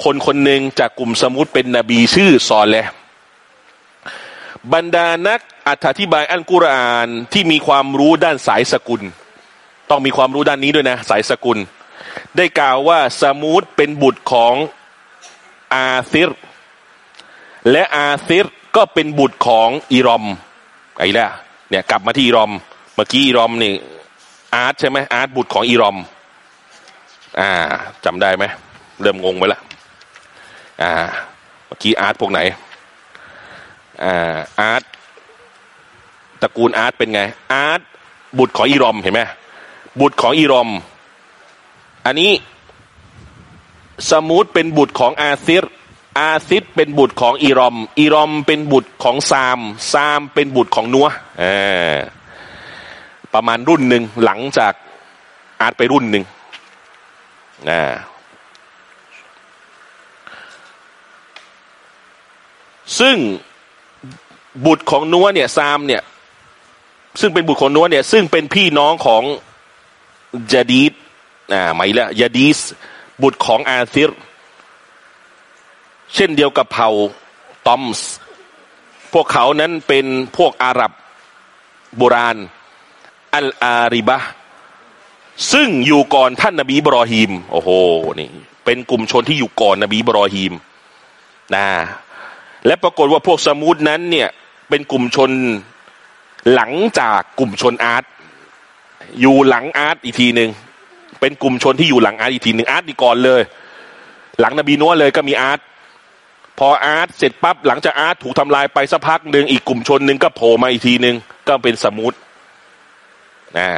คนคนหนึ่งจากกลุ่มสมุทเป็นนบีชื่อซอลแลบรรดานักอธิบายอัลกุรอานที่มีความรู้ด้านสายสกุล ต้องมีความรู้ด้านนี้ด้วยนะ สายสกุล ได้กล่าวว่าสมูทเป็นบุตรของอาซิรและอาซิรก็เป็นบุตรของอีรอมไอ้แล้วเนี่ยกลับมาที่อีรอม เมื่อกี้อีรอมนี่อาร์ตใช่ไหมอาร์ตบุตรของอีรอม อ่าจำได้ไหมเริ่มงงไปแล้ว อ่าเมื่อกี้อาร์ตพวกไหนอ่าอาร์ตตระกูลอาร์ตเป็นไง อาร์ตบุตรของอีรอมเห็นไหมบุตรของอีรอม อันนี้ษะมูดเป็นบุตรของอาซิรอาซิรเป็นบุตรของอีรอม อีรอมเป็นบุตรของซาม ซามเป็นบุตรของนัวอประมาณรุ่นหนึ่งหลังจากอาร์ตไปรุ่นหนึ่งอ่า ซึ่งบุตรของนัวเนี่ยซามเนี่ย ซึ่งเป็นบุตรของนัวเนี่ย ซึ่งเป็นพี่น้องของยาดีดอ่าไม่ละยาดีสบุตรของอาซิร เช่นเดียวกับเผ่าตอมส์พวกเขานั้นเป็นพวกอาหรับโบราณ อัลอาริบะซึ่งอยู่ก่อนท่านนบีบรอฮีม โอ้โหนี่เป็นกลุ่มชนที่อยู่ก่อนนบีบรอฮีมนะ และปรากฏว่าพวกสมูทนั้นเนี่ยเป็นกลุ่มชนหลังจากกลุ่มชนอาร์ตอยู่หลังอาร์ตอีกทีหนึ่งเป็นกลุ่มชนที่อยู่หลังอาร์ตอีกทีหนึ่งอาร์ตนี่ก่อนเลย หลังนบีนัวเลยก็มีอาร์ตพออาร์ตเสร็จปั๊บหลังจากอาร์ตถูกทำลายไปสักพักหนึ่งอีกกลุ่มชนหนึ่งก็โผล่มาอีกทีหนึ่งก็เป็นษะมูดนะ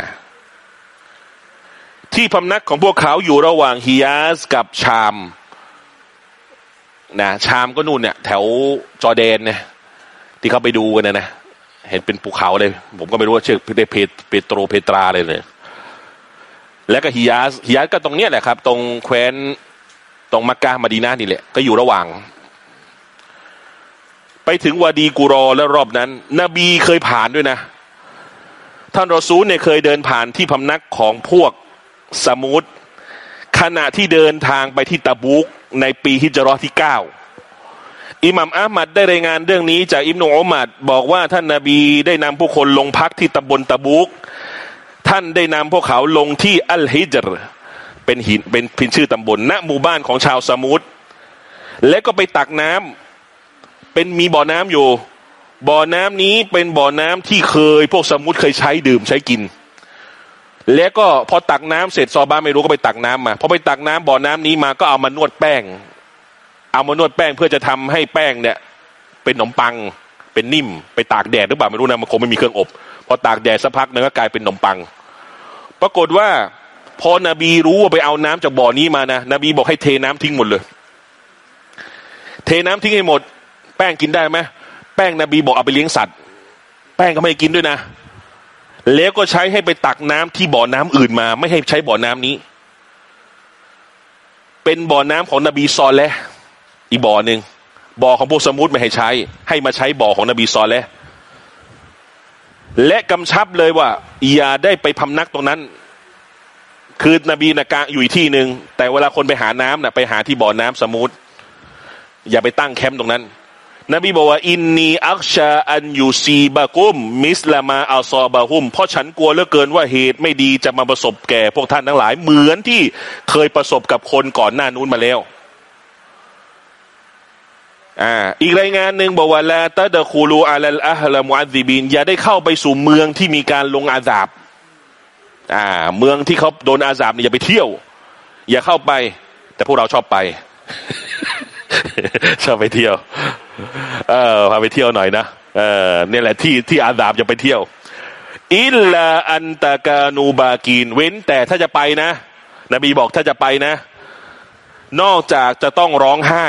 ที่พำนักของพวกเขาอยู่ระหว่างฮิญาซกับชาม นะชามก็นู่นเนี่ยแถวจอแดนเนี่ยที่เขาไปดูกันนะนะเห็นเป็นภูเขาเลย ผมก็ไม่รู้ว่าชื่อเพเปโตรเพตราเลยเลย แล้วก็ฮิยาสฮิยาสก็ตรงเนี้ยแหละครับ ตรงแคว้นตรงมักกะมาดีนานี่แหละ ก็อยู่ระหว่าง ไปถึงวาดีกูรอแล้วรอบนั้น นบีเคยผ่านด้วยนะ ท่านรอซูลเนี่ยเคยเดินผ่านที่พำนักของพวกสมุท ขณะที่เดินทางไปที่ตะบุกในปีฮิจรอที่เก้าอิหมัมอามัดได้รายงานเรื่องนี้จากอิบนุอุมัดบอกว่าท่านนาบีได้นำผู้คนลงพักที่ตำบลตะบุกท่านได้นำพวกเขาลงที่อัลฮิจรเป็นหินเป็นพินชื่อตำบลณหมู่บ้านของชาวสมุทรและก็ไปตักน้ำเป็นมีบ่อน้ำอยู่ บ่อน้ำนี้เป็นบ่อน้ำที่เคย พวกสมุทรเคยใช้ดื่มใช้กิน แล้วก็พอตักน้ำเสร็จซอบ้าไม่รู้ก็ไปตักน้ำมาพอไปตักน้ำบ่อน้ำนี้มาก็เอามานวดแป้ง เอามานวดแป้งเพื่อจะทำให้แป้งเนี่ย เป็นขนมปัง เป็นนิ่ม ไปตากแดดหรือเปล่าไม่รู้นะมันคงไม่มีเครื่องอบพอตากแดดสักพักนึงก็กลายเป็นขนมปัง ปรากฏว่า พอนบีรู้ว่าไปเอาน้ำจากบ่อนี้มานะนบีบอกให้เทน้ำทิ้งหมดเลย เทน้ำทิ้งให้หมด แป้งกินได้ไหมแป้งนบีบอกเอาไปเลี้ยงสัตว์ แป้งก็ไม่กินด้วยนะ แล้วก็ใช้ให้ไปตักน้ำที่บ่อน้ำอื่นมา ไม่ให้ใช้บ่อน้ำนี้ เป็นบ่อน้ำของนบีซอและฮ์ อีกบ่อหนึ่งบ่อของพวกษะมูดไม่ให้ใช้ ให้มาใช้บ่อของนบีซอและฮ์และกำชับเลยว่า อย่าได้ไปพำนักตรงนั้น คือนบีนากะอยู่ที่หนึ่งแต่เวลาคนไปหาน้ำนะไปหาที่บ่อน้ำษะมูดอย่าไปตั้งแคมป์ตรงนั้น นบีบอกว่าإني أخشى أن يصيبكم مثل ما أصابهم เพราะฉันกลัวเหลือเกินว่าเหตุไม่ดีจะมาประสบแก่พวกท่านทั้งหลายเหมือนที่เคยประสบกับคนก่อนหน้านู้นมาแล้วอ่าอีกรายงานหนึ่งบอกว่าละตะดะคูลูอาลอะฮละมุอัซิบินอย่าได้เข้าไปสู่เมืองที่มีการลงอาซาบอ่า เมืองที่เขาโดนอาซาบเนี่ยอย่าไปเที่ยว อย่าเข้าไป แต่พวกเราชอบไป ชอบไปเที่ยว เออพาไปเที่ยวหน่อยนะเออเนี่ยแหละที่ที่อาดาบจะไปเที่ยว อิลลาอันตะกานูบากีน เว้นแต่ถ้าจะไปนะ นบีบอกถ้าจะไปนะ นอกจากจะต้องร้องไห้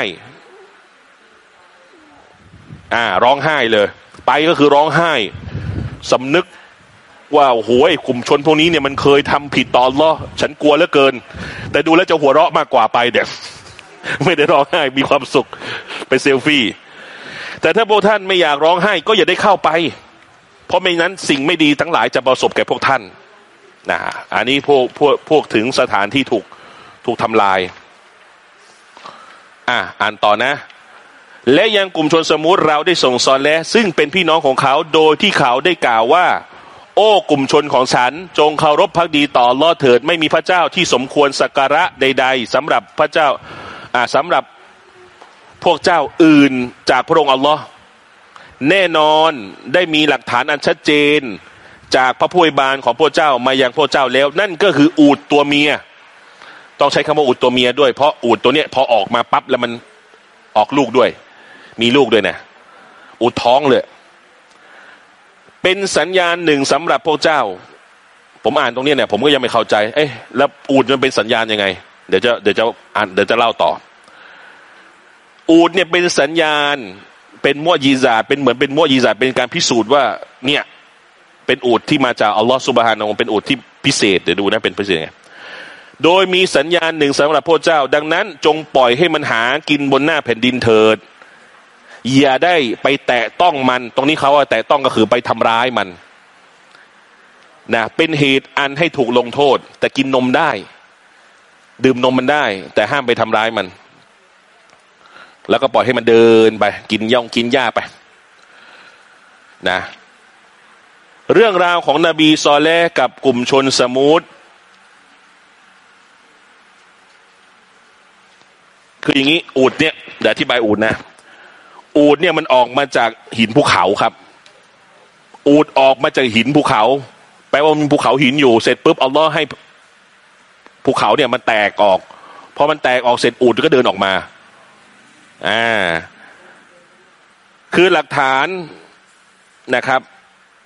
อ่า ร้องไห้เลย ไปก็คือร้องไห้สำนึกว่าโอ้โหกลุ่มชนพวกนี้เนี่ยมันเคยทำผิดตอนล้อฉันกลัวเหลือเกิน แต่ดูแล้วจะหัวเราะมากกว่าไปเด็ก ไม่ได้ร้องไห้มีความสุขไปเซลฟี่ แต่ถ้าพวกท่านไม่อยากร้องไห้ก็อย่าได้เข้าไป เพราะไม่นั้นสิ่งไม่ดีทั้งหลายจะประสบแก่พวกท่านนะอันนี้พวกพวกพวกถึงสถานที่ถูกถูกทำลาย อะอ่านต่อนะ และยังกลุ่มชนสมุทรเราได้ส่งซอนและ ซึ่งเป็นพี่น้องของเขาโดยที่เขาได้กล่าวว่า โอ้กลุ่มชนของฉัน จงเคารพพักดีต่อลอเถิดไม่มีพระเจ้าที่สมควรสักการะใด ๆสำหรับพระเจ้า สำหรับพวกเจ้าอื่นจากพระองค์อัลลอฮ์แน่นอนได้มีหลักฐานอันชัดเจน จากพระผู้บานของพวกเจ้ามายังพวกเจ้าแล้ว นั่นก็คืออูดตัวเมีย ต้องใช้คำว่าอูดตัวเมียด้วย เพราะอูดตัวเนี้ยพอออกมาปั๊บแล้วมันออกลูกด้วย มีลูกด้วยนะอูดท้องเลย เป็นสัญญาณหนึ่งสำหรับพวกเจ้า ผมอ่านตรงนี้เนี่ยผมก็ยังไม่เข้าใจ เอ๊ะแล้วอูดมันเป็นสัญญาณยังไง เดี๋ยวจะเดี๋ยวจะอ่านเดี๋ยวจะเล่าต่อ อูดเนี่ยเป็นสัญญาณ เป็นมั่วยีซาเป็นเหมือนเป็นมั่วยีซาเป็นการพิสูจน์ว่าเนี่ยเป็นอูดที่มาจากอัลลอฮฺสุบฮานาองเป็นอูดที่พิเศษเดี๋ยวดูนะเป็นพิเศษไงโดยมีสัญญาณหนึ่งสำหรับพระเจ้า ดังนั้นจงปล่อยให้มันหากินบนหน้าแผ่นดินเถิด อย่าได้ไปแตะต้องมัน ตรงนี้เขาว่าแตะต้องก็คือไปทำร้ายมันนะเป็นเหตุอันให้ถูกลงโทษ แต่กินนมได้ ดื่มนมมันได้ แต่ห้ามไปทำร้ายมัน แล้วก็ปล่อยให้มันเดินไป กินย่องกินหญ้าไป นะ เรื่องราวของนบีซอเลกับกลุ่มชนสมูทคืออย่างนี้ อูดเนี่ยเดี๋ยวอธิบายอูดนะ อูดเนี่ยมันออกมาจากหินภูเขาครับ อูดออกมาจากหินภูเขา แปลว่ามีภูเขาหินอยู่ เสร็จปุ๊บอัลลอฮ์ให้ภูเขาเนี่ยมันแตกออก พอมันแตกออกเสร็จอูดก็เดินออกมา อ่าคือหลักฐานนะครับ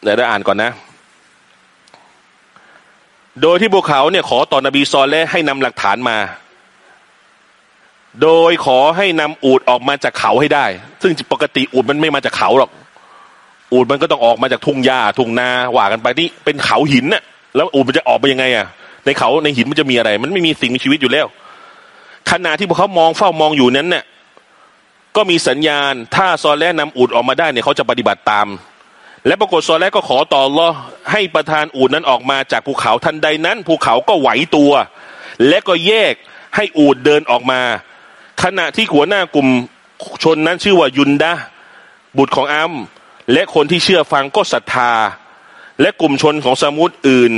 เดี๋ยวได้อ่านก่อนนะ โดยที่ภูเขาเนี่ยขอต่อนบีซอลและให้นำหลักฐานมา โดยขอให้นำอูดออกมาจากเขาให้ได้ ซึ่งปกติอูดมันไม่มาจากเขาหรอก อูดมันก็ต้องออกมาจากทุ่งหญ้าทุ่งนาว่ากันไปที่เป็นเขาหินน่ะ แล้วอูดมันจะออกไปยังไงอะ ในเขาในหินมันจะมีอะไร มันไม่มีสิ่งมีชีวิตอยู่แล้วขณะที่พวกเขามองเฝ้ามองอยู่นั้นเนี่ย ก็มีสัญญาณ ถ้าซอลแลนำอูดออกมาได้เนี่ยเขาจะปฏิบัติตาม และปรากฏซอลแลก็ขอต่อรอให้ประธานอูดนั้นออกมาจากภูเขาทันใดนั้น ภูเขาก็ไหวตัว และก็แยกให้อูดเดินออกมา ขณะที่หัวหน้ากลุ่มชนนั้นชื่อว่ายุนดาบุตรของอัมและคนที่เชื่อฟังก็ศรัทธา และกลุ่มชนของสมุทรอื่น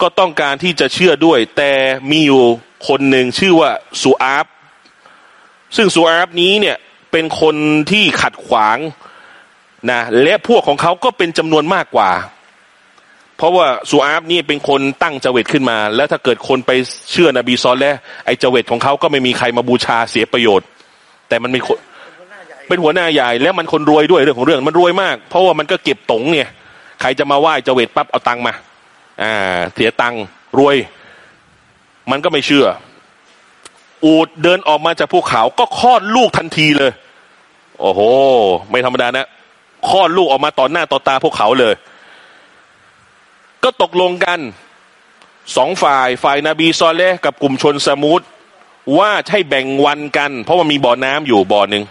ก็ต้องการที่จะเชื่อด้วย แต่มีอยู่คนหนึ่งชื่อว่าสุอาบ ซึ่งสุอาบนี้เนี่ยเป็นคนที่ขัดขวางนะและพวกของเขาก็เป็นจำนวนมากกว่า เพราะว่าสุอาบนี่เป็นคนตั้งเจวิตขึ้นมา แล้วถ้าเกิดคนไปเชื่อนบีซอนแล้วไอ้เจวิตของเขาก็ไม่มีใครมาบูชาเสียประโยชน์ แต่มันมีคนเป็นหัวหน้าใหญ่แล้วมันคนรวยด้วยเรื่องของเรื่องมันรวยมาก เพราะว่ามันก็เก็บตงเนี่ยใครจะมาไหว้จะเวทปั๊บเอาตังมาอ่าเสียตังรวย มันก็ไม่เชื่อ อูดเดินออกมาจากภูเขาก็คลอดลูกทันทีเลย โอ้โห ไม่ธรรมดานะคลอดลูกออกมาต่อหน้าต่อตาพวกเขาเลย ก็ตกลงกันสองฝ่ายฝ่ายนาบีซอลเลกับกลุ่มชนสมุทว่าให้แบ่งวันกัน เพราะว่ามีบ่อน้ำอยู่บ่อหนึ่ง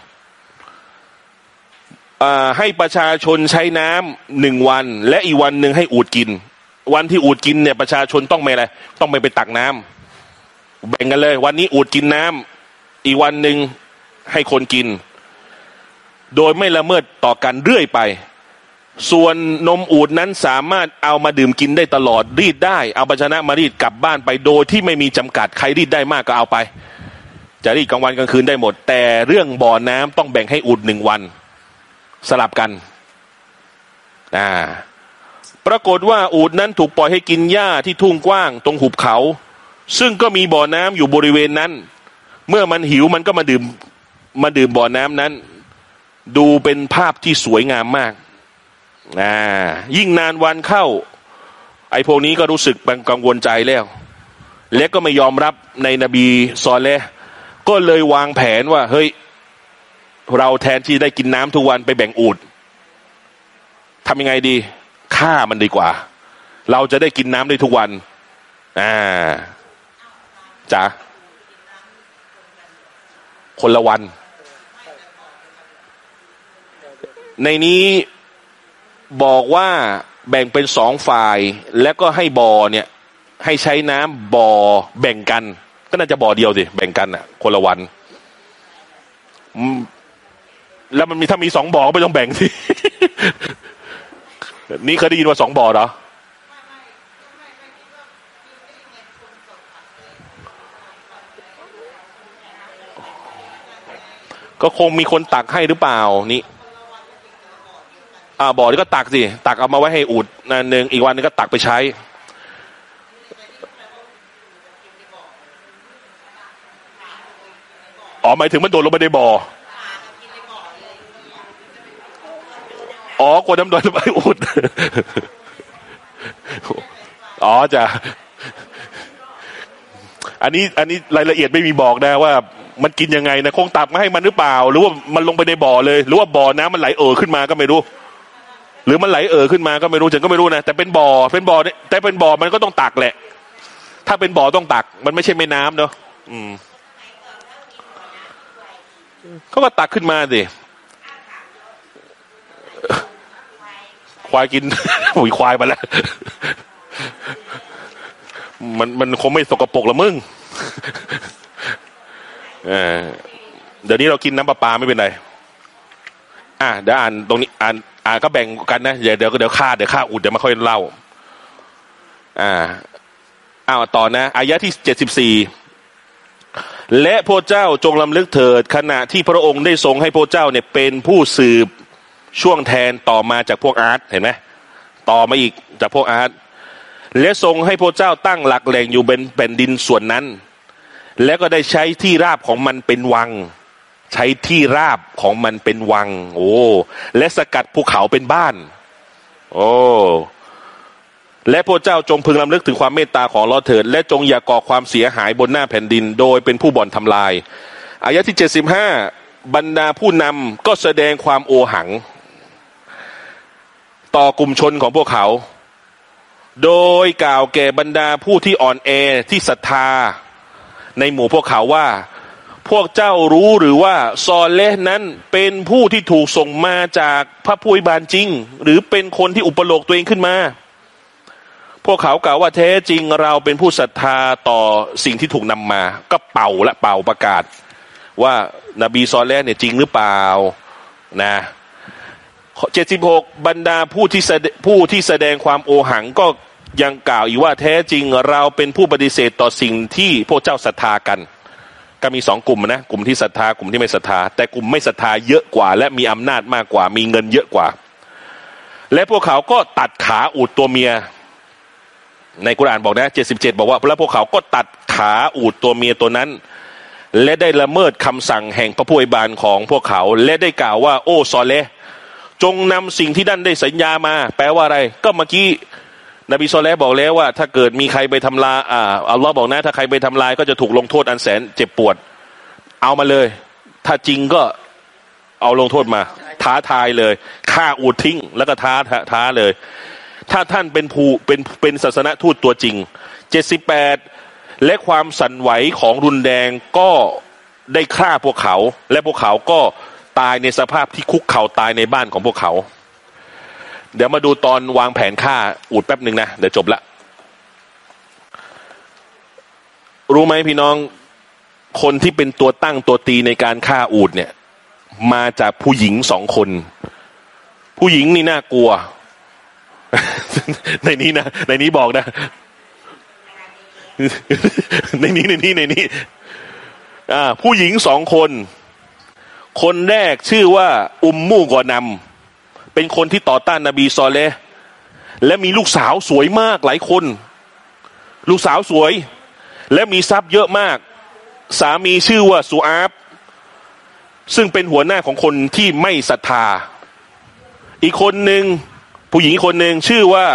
ให้ประชาชนใช้น้ำหนึ่งวัน และอีกวันหนึ่งให้อูดกิน วันที่อูดกินเนี่ยประชาชนต้องไม่อะไรต้องไปไปตักน้ำ แบ่งกันเลย วันนี้อูดกินน้ำอีกวันหนึ่งให้คนกิน โดยไม่ละเมิดต่อกันเรื่อยไป ส่วนนมอูดนั้นสามารถเอามาดื่มกินได้ตลอดรีดได้ เอาภาชนะมารีดกลับบ้านไปโดยที่ไม่มีจำกัดใครรีดได้มากก็เอาไป จะรีดกลางวันกลางคืนได้หมด แต่เรื่องบ่อน้ำต้องแบ่งให้อูดหนึ่งวัน สลับกันอ่าปรากฏว่าอูดนั้นถูกปล่อยให้กินหญ้าที่ทุ่งกว้าง ตรงหุบเขา ซึ่งก็มีบ่อน้ำอยู่บริเวณนั้น เมื่อมันหิวมันก็มาดื่มมาดื่มบ่อน้ำนั้น ดูเป็นภาพที่สวยงามมากอ่ายิ่งนานวันเข้า ไอ้พวกนี้ก็รู้สึกกังวลใจแล้ว และก็ไม่ยอมรับในนบีซอลเลก็เลยวางแผนว่า เฮ้ย เราแทนที่ได้กินน้ำทุกวันไปแบ่งอูดทำยังไงดีฆ่ามันดีกว่า เราจะได้กินน้ำได้ทุกวัน อ่า จ้ะคนละวัน ในนี้บอกว่าแบ่งเป็นสองฝ่าย แล้วก็ให้บอ่อเนี่ย ให้ใช้น้ำบ่อแบ่งกัน ก็น่าจะบ่อเดียวสิแบ่งกันอะ คนละวัน แล้วมันมีถ้ามีสองบ่อก็ไม่ต้องแบ่งสินี่เคยได้ยินว่าสองบ่อเหรอ ก็คงมีคนตักให้หรือเปล่านี่อ่าบ่อนี่ก็ตักสิตักเอามาไว้ให้อุดนันหนึ่งอีกวันนึงก็ตักไปใช้ อ๋อหมายถึงมันโดดลงไปในบ่ออ๋อกดน้ำดอยไปอุดอ๋อจ้ะอันนี้อันนี้รายละเอียดไม่มีบอกนะว่า มันกินยังไงนะคงตักมาให้มันหรือเปล่า หรือว่ามันลงไปในบ่อเลย หรือว่าบ่อน้ำมันไหลเอ่อขึ้นมาก็ไม่รู้ หรือมันไหลเอ่อขึ้นมาก็ไม่รู้ฉันก็ไม่รู้นะแต่เป็นบ่อเป็นบ่อแต่เป็นบ่อมันก็ต้องตักแหละ ถ้าเป็นบ่อต้องตัก มันไม่ใช่แม่น้ำเนาะอืมเขาก็ตักขึ้นมาสิควายกินหุยควายมาแล้ว มันมันคงไม่สกปรกละมึง เดี๋ยวนี้เรากินน้ำปลาปลาไม่เป็นไรอะเดี๋ยวอ่านตรงนี้อ่านอ่านก็แบ่งกันนะเดี๋ยวเดี๋ยวเดี๋ยวค่าเดี๋ยวค่าอุดเดี๋ยวมาค่อยเล่า อ่าอ้าวต่อนะอายะที่เจ็ดสิบสี่และพระเจ้าจงลำลึกเถิด ขณะที่พระองค์ได้ทรงให้พระเจ้าเนี่ยเป็นผู้สืบช่วงแทนต่อมาจากพวกอาร์ตเห็นไหมต่อมาอีกจากพวกอาร์ตและทรงให้พระเจ้าตั้งหลักแหล่งอยู่เป็นแผ่นดินส่วนนั้น แล้วก็ได้ใช้ที่ราบของมันเป็นวัง ใช้ที่ราบของมันเป็นวัง โอ้และสกัดภูเขาเป็นบ้าน โอ้และพระเจ้าจงพึงลำลึกถึงความเมตตาของเราเถิด และจงอย่าก่อความเสียหายบนหน้าแผ่นดิน โดยเป็นผู้บ่อนทำลายอายะที่เจ็ดสิบห้าบรรดาผู้นำก็แสดงความโอหัง ต่อกลุ่มชนของพวกเขา โดยกล่าวแก่บรรดาผู้ที่อ่อนแอที่ศรัทธา ในหมู่พวกเขาว่า พวกเจ้ารู้หรือว่าซอลเลนั้นเป็นผู้ที่ถูกส่งมาจากพระผู้บานจริง หรือเป็นคนที่อุปโลกตัวเองขึ้นมา พวกเขากล่าวว่าแท้จริงเราเป็นผู้ศรัทธาต่อสิ่งที่ถูกนำมา ก็เป่าและเป่าประกาศ ว่านาบีซอลเลเนี่ยจริงหรือเปล่านะเจ็ดสิบหกบรรดาผู้ที่ผู้ที่แสดงความโอหังก็ ยังกล่าวอีกว่าแท้จริงเราเป็นผู้ปฏิเสธต่อสิ่งที่พวกเจ้าศรัทธากัน ก็มีสองกลุ่มนะกลุ่มที่ศรัทธากลุ่มที่ไม่ศรัทธา แต่กลุ่มไม่ศรัทธาเยอะกว่า และมีอำนาจมากกว่า มีเงินเยอะกว่า และพวกเขาก็ตัดขาอูดตัวเมีย ในกุรานบอกนะเจ็ดสิบเจ็ดบอกว่าแล้วพวกเขาก็ตัดขาอูดตัวเมียตัวนั้น และได้ละเมิดคำสั่งแห่งพระผู้อวยบานของพวกเขา และได้กล่าวว่า โอ้ซอเลจงนำสิ่งที่ท่านได้สัญญามา แปลว่าอะไร ก็เมื่อกี้ นบีซเลห์บอกแล้วว่า ถ้าเกิดมีใครไปทำลายอ่าอัลลอฮ์บอกนะถ้าใครไปทำลายก็จะถูกลงโทษอันแสนเจ็บปวด เอามาเลย ถ้าจริงก็เอาลงโทษมา ท้าทายเลยฆ่าอูดทิ้ง แล้วก็ท้าท้าท้าเลย ถ้าท่านเป็นผู้เป็นเป็นศาสนทูตตัวจริงเจ็ดสิบแปดและความสั่นไหวของรุนแรงก็ได้ฆ่าพวกเขา และพวกเขาก็ตายในสภาพที่คุกเข่าตายในบ้านของพวกเขา เดี๋ยวมาดูตอนวางแผนฆ่าอูดแป๊บหนึ่งนะเดี๋ยวจบละ รู้ไหมพี่น้องคนที่เป็นตัวตั้งตัวตีในการฆ่าอูดเนี่ย มาจากผู้หญิงสองคน ผู้หญิงนี่น่ากลัว ในนี้นะในนี้บอกนะ ในนี้ในนี้ในนี้อ่าผู้หญิงสองคน คนแรกชื่อว่า อุมมู่กอนำ เป็นคนที่ต่อต้านนบีซอเลห์และมีลูกสาวสวยมากหลายคน ลูกสาวสวย และมีทรัพย์เยอะมาก สามีชื่อว่าซูอาบซึ่งเป็นหัวหน้าของคนที่ไม่ศรัทธา อีกคนหนึ่งผู้หญิงคนหนึ่งชื่อว่า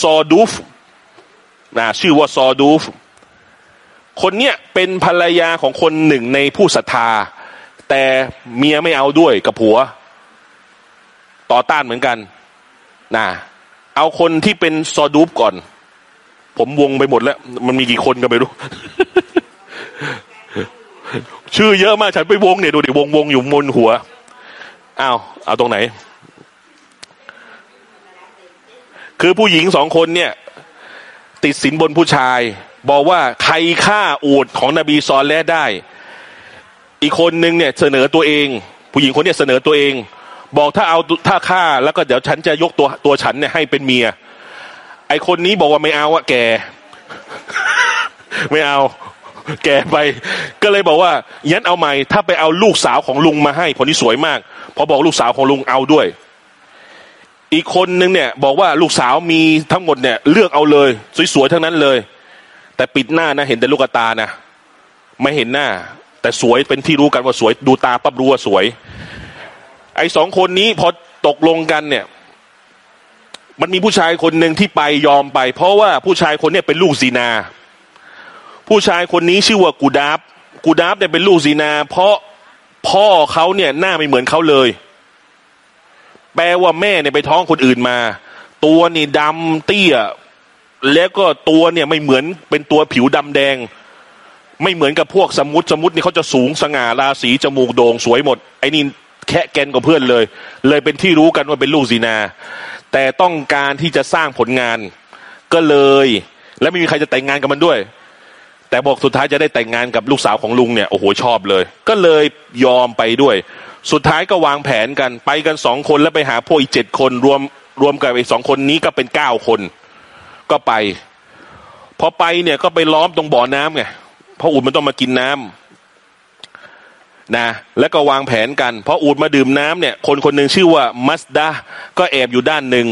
ซอดูฟนะชื่อว่าซอดูฟคนเนี้ยเป็นภรรยาของคนหนึ่งในผู้ศรัทธา แต่เมียไม่เอาด้วยกับผัว ต่อต้านเหมือนกันนะเอาคนที่เป็นซอดูฟก่อน ผมวงไปหมดแล้ว มันมีกี่คนกันไม่รู้ ชื่อเยอะมาก ฉันไปวงเนี่ยดูดิวงวงอยู่บนหัวอ้าวเอาตรงไหน คือผู้หญิงสองคนเนี่ย ติดสินบนผู้ชาย บอกว่าใครฆ่าอูดของนบีซอลและได้ อีกคนนึงเนี่ย เสนอตัวเอง ผู้หญิงคนเนี้ยเสนอตัวเอง บอกถ้าเอาถ้าฆ่าแล้วก็เดี๋ยวฉันจะยกตัวตัวฉันเนี่ยให้เป็นเมีย ไอคนนี้บอกว่าไม่เอาอะแก ไม่เอา แกไป ก็เลยบอกว่ายันเอาใหม่ถ้าไปเอาลูกสาวของลุงมาให้คนนี้สวยมาก พอบอกลูกสาวของลุงเอาด้วย อีกคนนึงเนี่ย บอกว่าลูกสาวมีทั้งหมดเนี่ย เลือกเอาเลยสวยๆทั้งนั้นเลย แต่ปิดหน้านะเห็นแต่ลูกตานะไม่เห็นหน้า แต่สวยเป็นที่รู้กันว่าสวย ดูตาปั๊บรู้ว่าสวย ไอ้สองคนนี้พอตกลงกันเนี่ย มันมีผู้ชายคนหนึ่งที่ไปยอมไป เพราะว่าผู้ชายคนเนี้เป็นลูกซีนา ผู้ชายคนนี้ชื่อว่ากูดาบกูดาบเนี่ยเป็นลูกซีนา เพราะพ่อเขาเนี่ยหน้าไม่เหมือนเขาเลย แปลว่าแม่เนี่ยไปท้องคนอื่นมา ตัวนี่ดำเตี้ย แล้วก็ตัวเนี่ยไม่เหมือนเป็นตัวผิวดำแดง ไม่เหมือนกับพวกสมุติสมุตินี่เขาจะสูงสง่าราศีจมูกโด่งสวยหมดไอ้นี่ แค่แกนกว่าเพื่อนเลย เลยเป็นที่รู้กันว่าเป็นลูกซีนา แต่ต้องการที่จะสร้างผลงานก็เลย และไม่มีใครจะแต่งงานกับมันด้วย แต่บอกสุดท้ายจะได้แต่งงานกับลูกสาวของลุงเนี่ยโอ้โหชอบเลย ก็เลยยอมไปด้วย สุดท้ายก็วางแผนกันไปกันสองคนแล้วไปหาพวกอีกเจ็ดคนรวมรวมกับอีกสองคนนี้ก็เป็นเก้าคน ก็ไปพอไปเนี่ยก็ไปล้อมตรงบ่อน้ำไงเพราะอูดมันต้องมากินน้ำ นะ แล้วก็วางแผนกันพออูดมาดื่มน้ำเนี่ย คนคนหนึ่งชื่อว่ามัสดาก็แอบอยู่ด้านหนึ่ง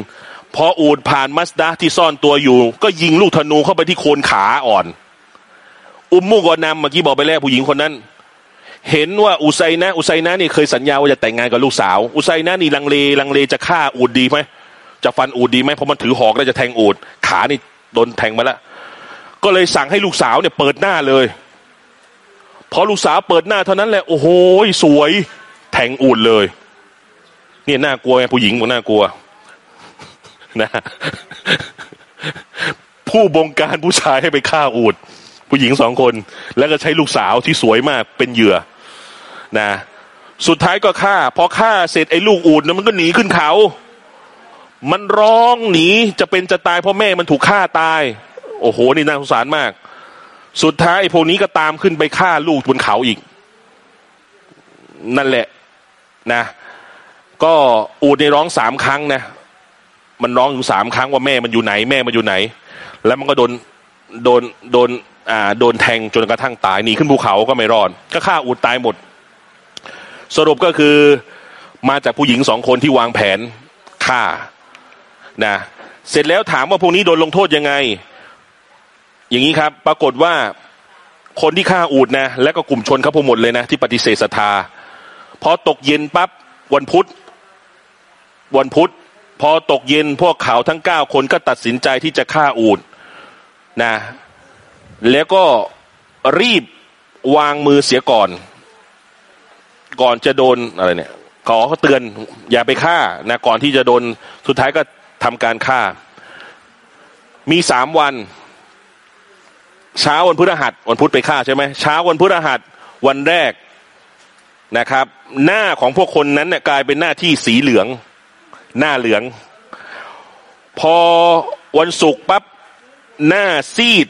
พออูดผ่านมัสดาที่ซ่อนตัวอยู่ ก็ยิงลูกธนูเข้าไปที่โคนขาอ่อน อุมมุกอนำเมื่อกี้บอกไปแล้วผู้หญิงคนนั้น เห็นว่าอุไซนะ อุไซนะนี่เคยสัญญาว่าจะแต่งงานกับลูกสาว อุไซนะนี่ลังเลลังเลจะฆ่าอูดดีไหมจะฟันอูดดีไหมเพราะมันถือหอกแล้วจะแทงอูดขานี่โดนแทงมาแล้วก็เลยสั่งให้ลูกสาวเนี่ยเปิดหน้าเลย พอลูกสาวเปิดหน้าเท่านั้นแหละโอ้โหสวยแทงอูดเลย เนี่ยน่ากลัวไงผู้หญิงมันน่ากลัวนะผู้บงการผู้ชายให้ไปฆ่าอูด ผู้หญิงสองคน แล้วก็ใช้ลูกสาวที่สวยมากเป็นเหยื่อนะสุดท้ายก็ฆ่า พอฆ่าเสร็จไอ้ลูกอูดนะมันก็หนีขึ้นเขา มันร้องหนีจะเป็นจะตายเพราะแม่มันถูกฆ่าตาย โอ้โห นี่น่าสงสารมาก สุดท้ายไอ้พวกนี้ก็ตามขึ้นไปฆ่าลูกบนเขาอีก นั่นแหละนะ ก็อูดในร้องสามครั้งนะ มันร้องอยู่สามครั้งว่าแม่มันอยู่ไหน แม่มันอยู่ไหน แล้วมันก็โดนโดนโดนอ่าโดนแทงจนกระทั่งตายหนีขึ้นภูเขาก็ไม่รอดก็ฆ่าอูดตายหมด สรุปก็คือมาจากผู้หญิงสองคนที่วางแผนฆ่านะเสร็จแล้วถามว่าพวกนี้โดนลงโทษยังไง อย่างนี้ครับ ปรากฏว่าคนที่ฆ่าอูดนะ และก็กลุ่มชนเขาพหมดเลยนะ ที่ปฏิเสธศรัทธาพอตกเย็นปั๊บวันพุธ วันพุธ พอตกเย็นพวกเขาทั้งเก้าคนก็ตัดสินใจที่จะฆ่าอูดนะ แล้วก็รีบวางมือเสียก่อน ก่อนจะโดนอะไรเนี่ยขอเขาเตือนอย่าไปฆ่านะก่อนที่จะโดนสุดท้ายก็ทำการฆ่า มีสามวัน เช้าวันพฤหัสวันพุธไปฆ่าใช่ไหมเช้าวันพฤหัสวันแรกนะครับ หน้าของพวกคนนั้นเนี่ยกลายเป็นหน้าที่สีเหลือง หน้าเหลือง พอวันศุกร์ปั๊บหน้าซีด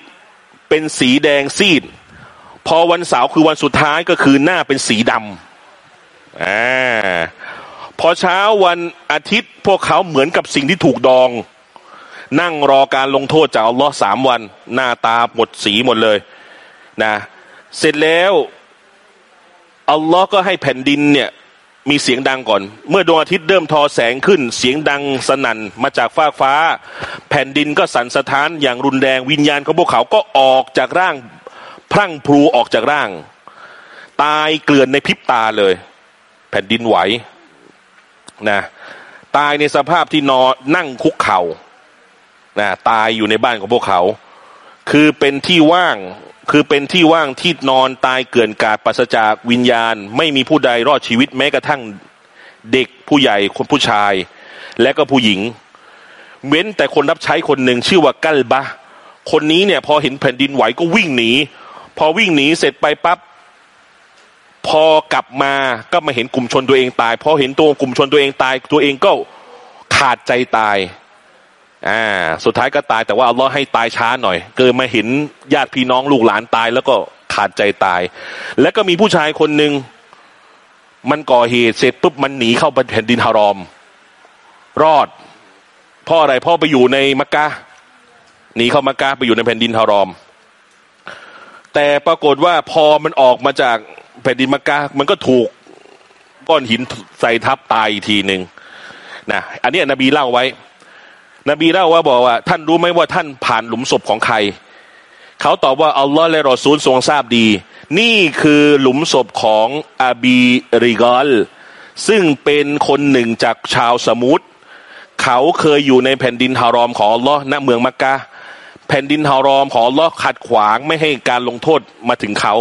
เป็นสีแดงซีด พอวันเสาร์คือวันสุดท้ายก็คือหน้าเป็นสีดำอ่าพอเช้าวันอาทิตย์พวกเขาเหมือนกับสิ่งที่ถูกดอง นั่งรอการลงโทษจากอัลลอฮ์สามวัน หน้าตาหมดสีหมดเลยนะเสร็จแล้วอัลลอฮ์ก็ให้แผ่นดินเนี่ยมีเสียงดังก่อน เมื่อดวงอาทิตย์เริ่มทอแสงขึ้น เสียงดังสนั่นมาจากฟากฟ้า แผ่นดินก็สั่นสะท้านอย่างรุนแรงวิญญาณของพวกเขาก็ออกจากร่างพรั่งพลูออกจากร่าง ตายเกลื่อนในพริบตาเลย แผ่นดินไหวนะตายในสภาพที่นอนนั่งคุกเข่า นะตายอยู่ในบ้านของพวกเขา คือเป็นที่ว่างคือเป็นที่ว่างที่นอนตายเกลื่อนกาดปราศจากวิญญาณ ไม่มีผู้ใดรอดชีวิตแม้กระทั่งเด็กผู้ใหญ่คนผู้ชาย และก็ผู้หญิง เว้นแต่คนรับใช้คนหนึ่งชื่อว่ากัลบะ คนนี้เนี่ย พอเห็นแผ่นดินไหวก็วิ่งหนี พอวิ่งหนีเสร็จไปปั๊บพอกลับมาก็มาเห็นกลุ่มชนตัวเองตาย พอเห็นตัวกลุ่มชนตัวเองตาย ตัวเองก็ขาดใจตาย อ่าสุดท้ายก็ตายแต่ว่าอัลลอฮ์ให้ตายช้าหน่อย เกิดมาเห็นญาติพี่น้องลูกหลานตาย แล้วก็ขาดใจตาย แล้วก็มีผู้ชายคนหนึ่งมันก่อเหตุเสร็จปุ๊บมันหนีเข้าแผ่นดินฮารอม รอดพราะอะไรพราะไปอยู่ในมักกะหนีเข้ามักกะไปอยู่ในแผ่นดินฮารอม แต่ปรากฏว่าพอมันออกมาจากแผ่นดินมักกะมันก็ถูกก้อนหินใส่ทับตายอีกทีหนึ่งนะอันนี้นบีเล่าไว้ นบีเล่าว่าบอกว่า ท่านรู้ไหมว่าท่านผ่านหลุมศพของใคร เขาตอบว่าอัลลอฮ์และรอซูลทรงทราบดี นี่คือหลุมศพของอาบีริกอลซึ่งเป็นคนหนึ่งจากชาวสมุทรเขาเคยอยู่ในแผ่นดินฮารอมของอัลลอฮ์ณเมืองมักกะแผ่นดินฮารอมของอัลลอฮ์ขัดขวางไม่ให้การลงโทษมาถึงเขา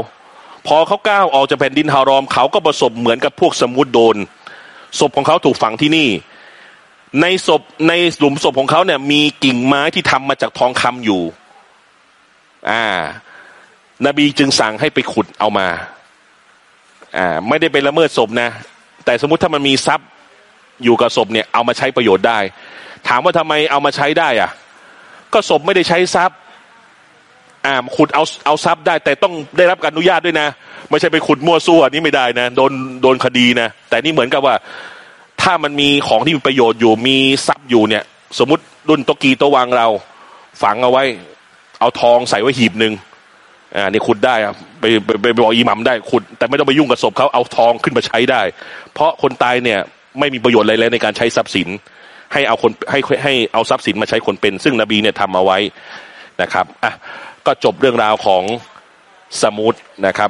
พอเขาก้าวออกจากแผ่นดินฮารอม เขาก็ประสบเหมือนกับพวกสมุทรโดนศพของเขาถูกฝังที่นี่ ในศพในหลุมศพของเขาเนี่ย มีกิ่งไม้ที่ทำมาจากทองคำอยู่ อ่า นบีจึงสั่งให้ไปขุดเอามา อ่า ไม่ได้ไปละเมิดศพนะ แต่สมมติถ้ามันมีทรัพย์อยู่กับศพเนี่ย เอามาใช้ประโยชน์ได้ ถามว่าทำไมเอามาใช้ได้อะ ก็ศพไม่ได้ใช้ทรัพย์ อ่า ขุดเอาเอาทรัพย์ได้ แต่ต้องได้รับการอนุญาตด้วยนะ ไม่ใช่ไปขุดมั่วซั่วนี่ไม่ได้นะ โดนโดนคดีนะ แต่นี่เหมือนกับว่า ถ้ามันมีของที่มีประโยชน์อยู่มีทรัพย์อยู่เนี่ย สมมติรุ่นโตกีโตวางเรา ฝังเอาไว้ เอาทองใส่ไว้หีบหนึ่งอ่านี่ขุดได้อะไปไปไปไปบอกอิหมัมได้ขุด แต่ไม่ต้องไปยุ่งกับศพเขาเอาทองขึ้นมาใช้ได้ เพราะคนตายเนี่ยไม่มีประโยชน์อะไรเลยในการใช้ทรัพย์สิน ให้เอาคนให้ให้เอาทรัพย์สินมาใช้คนเป็น ซึ่งนบีเนี่ยทำเอาไว้นะครับอะก็จบเรื่องราวของสมุดนะครับ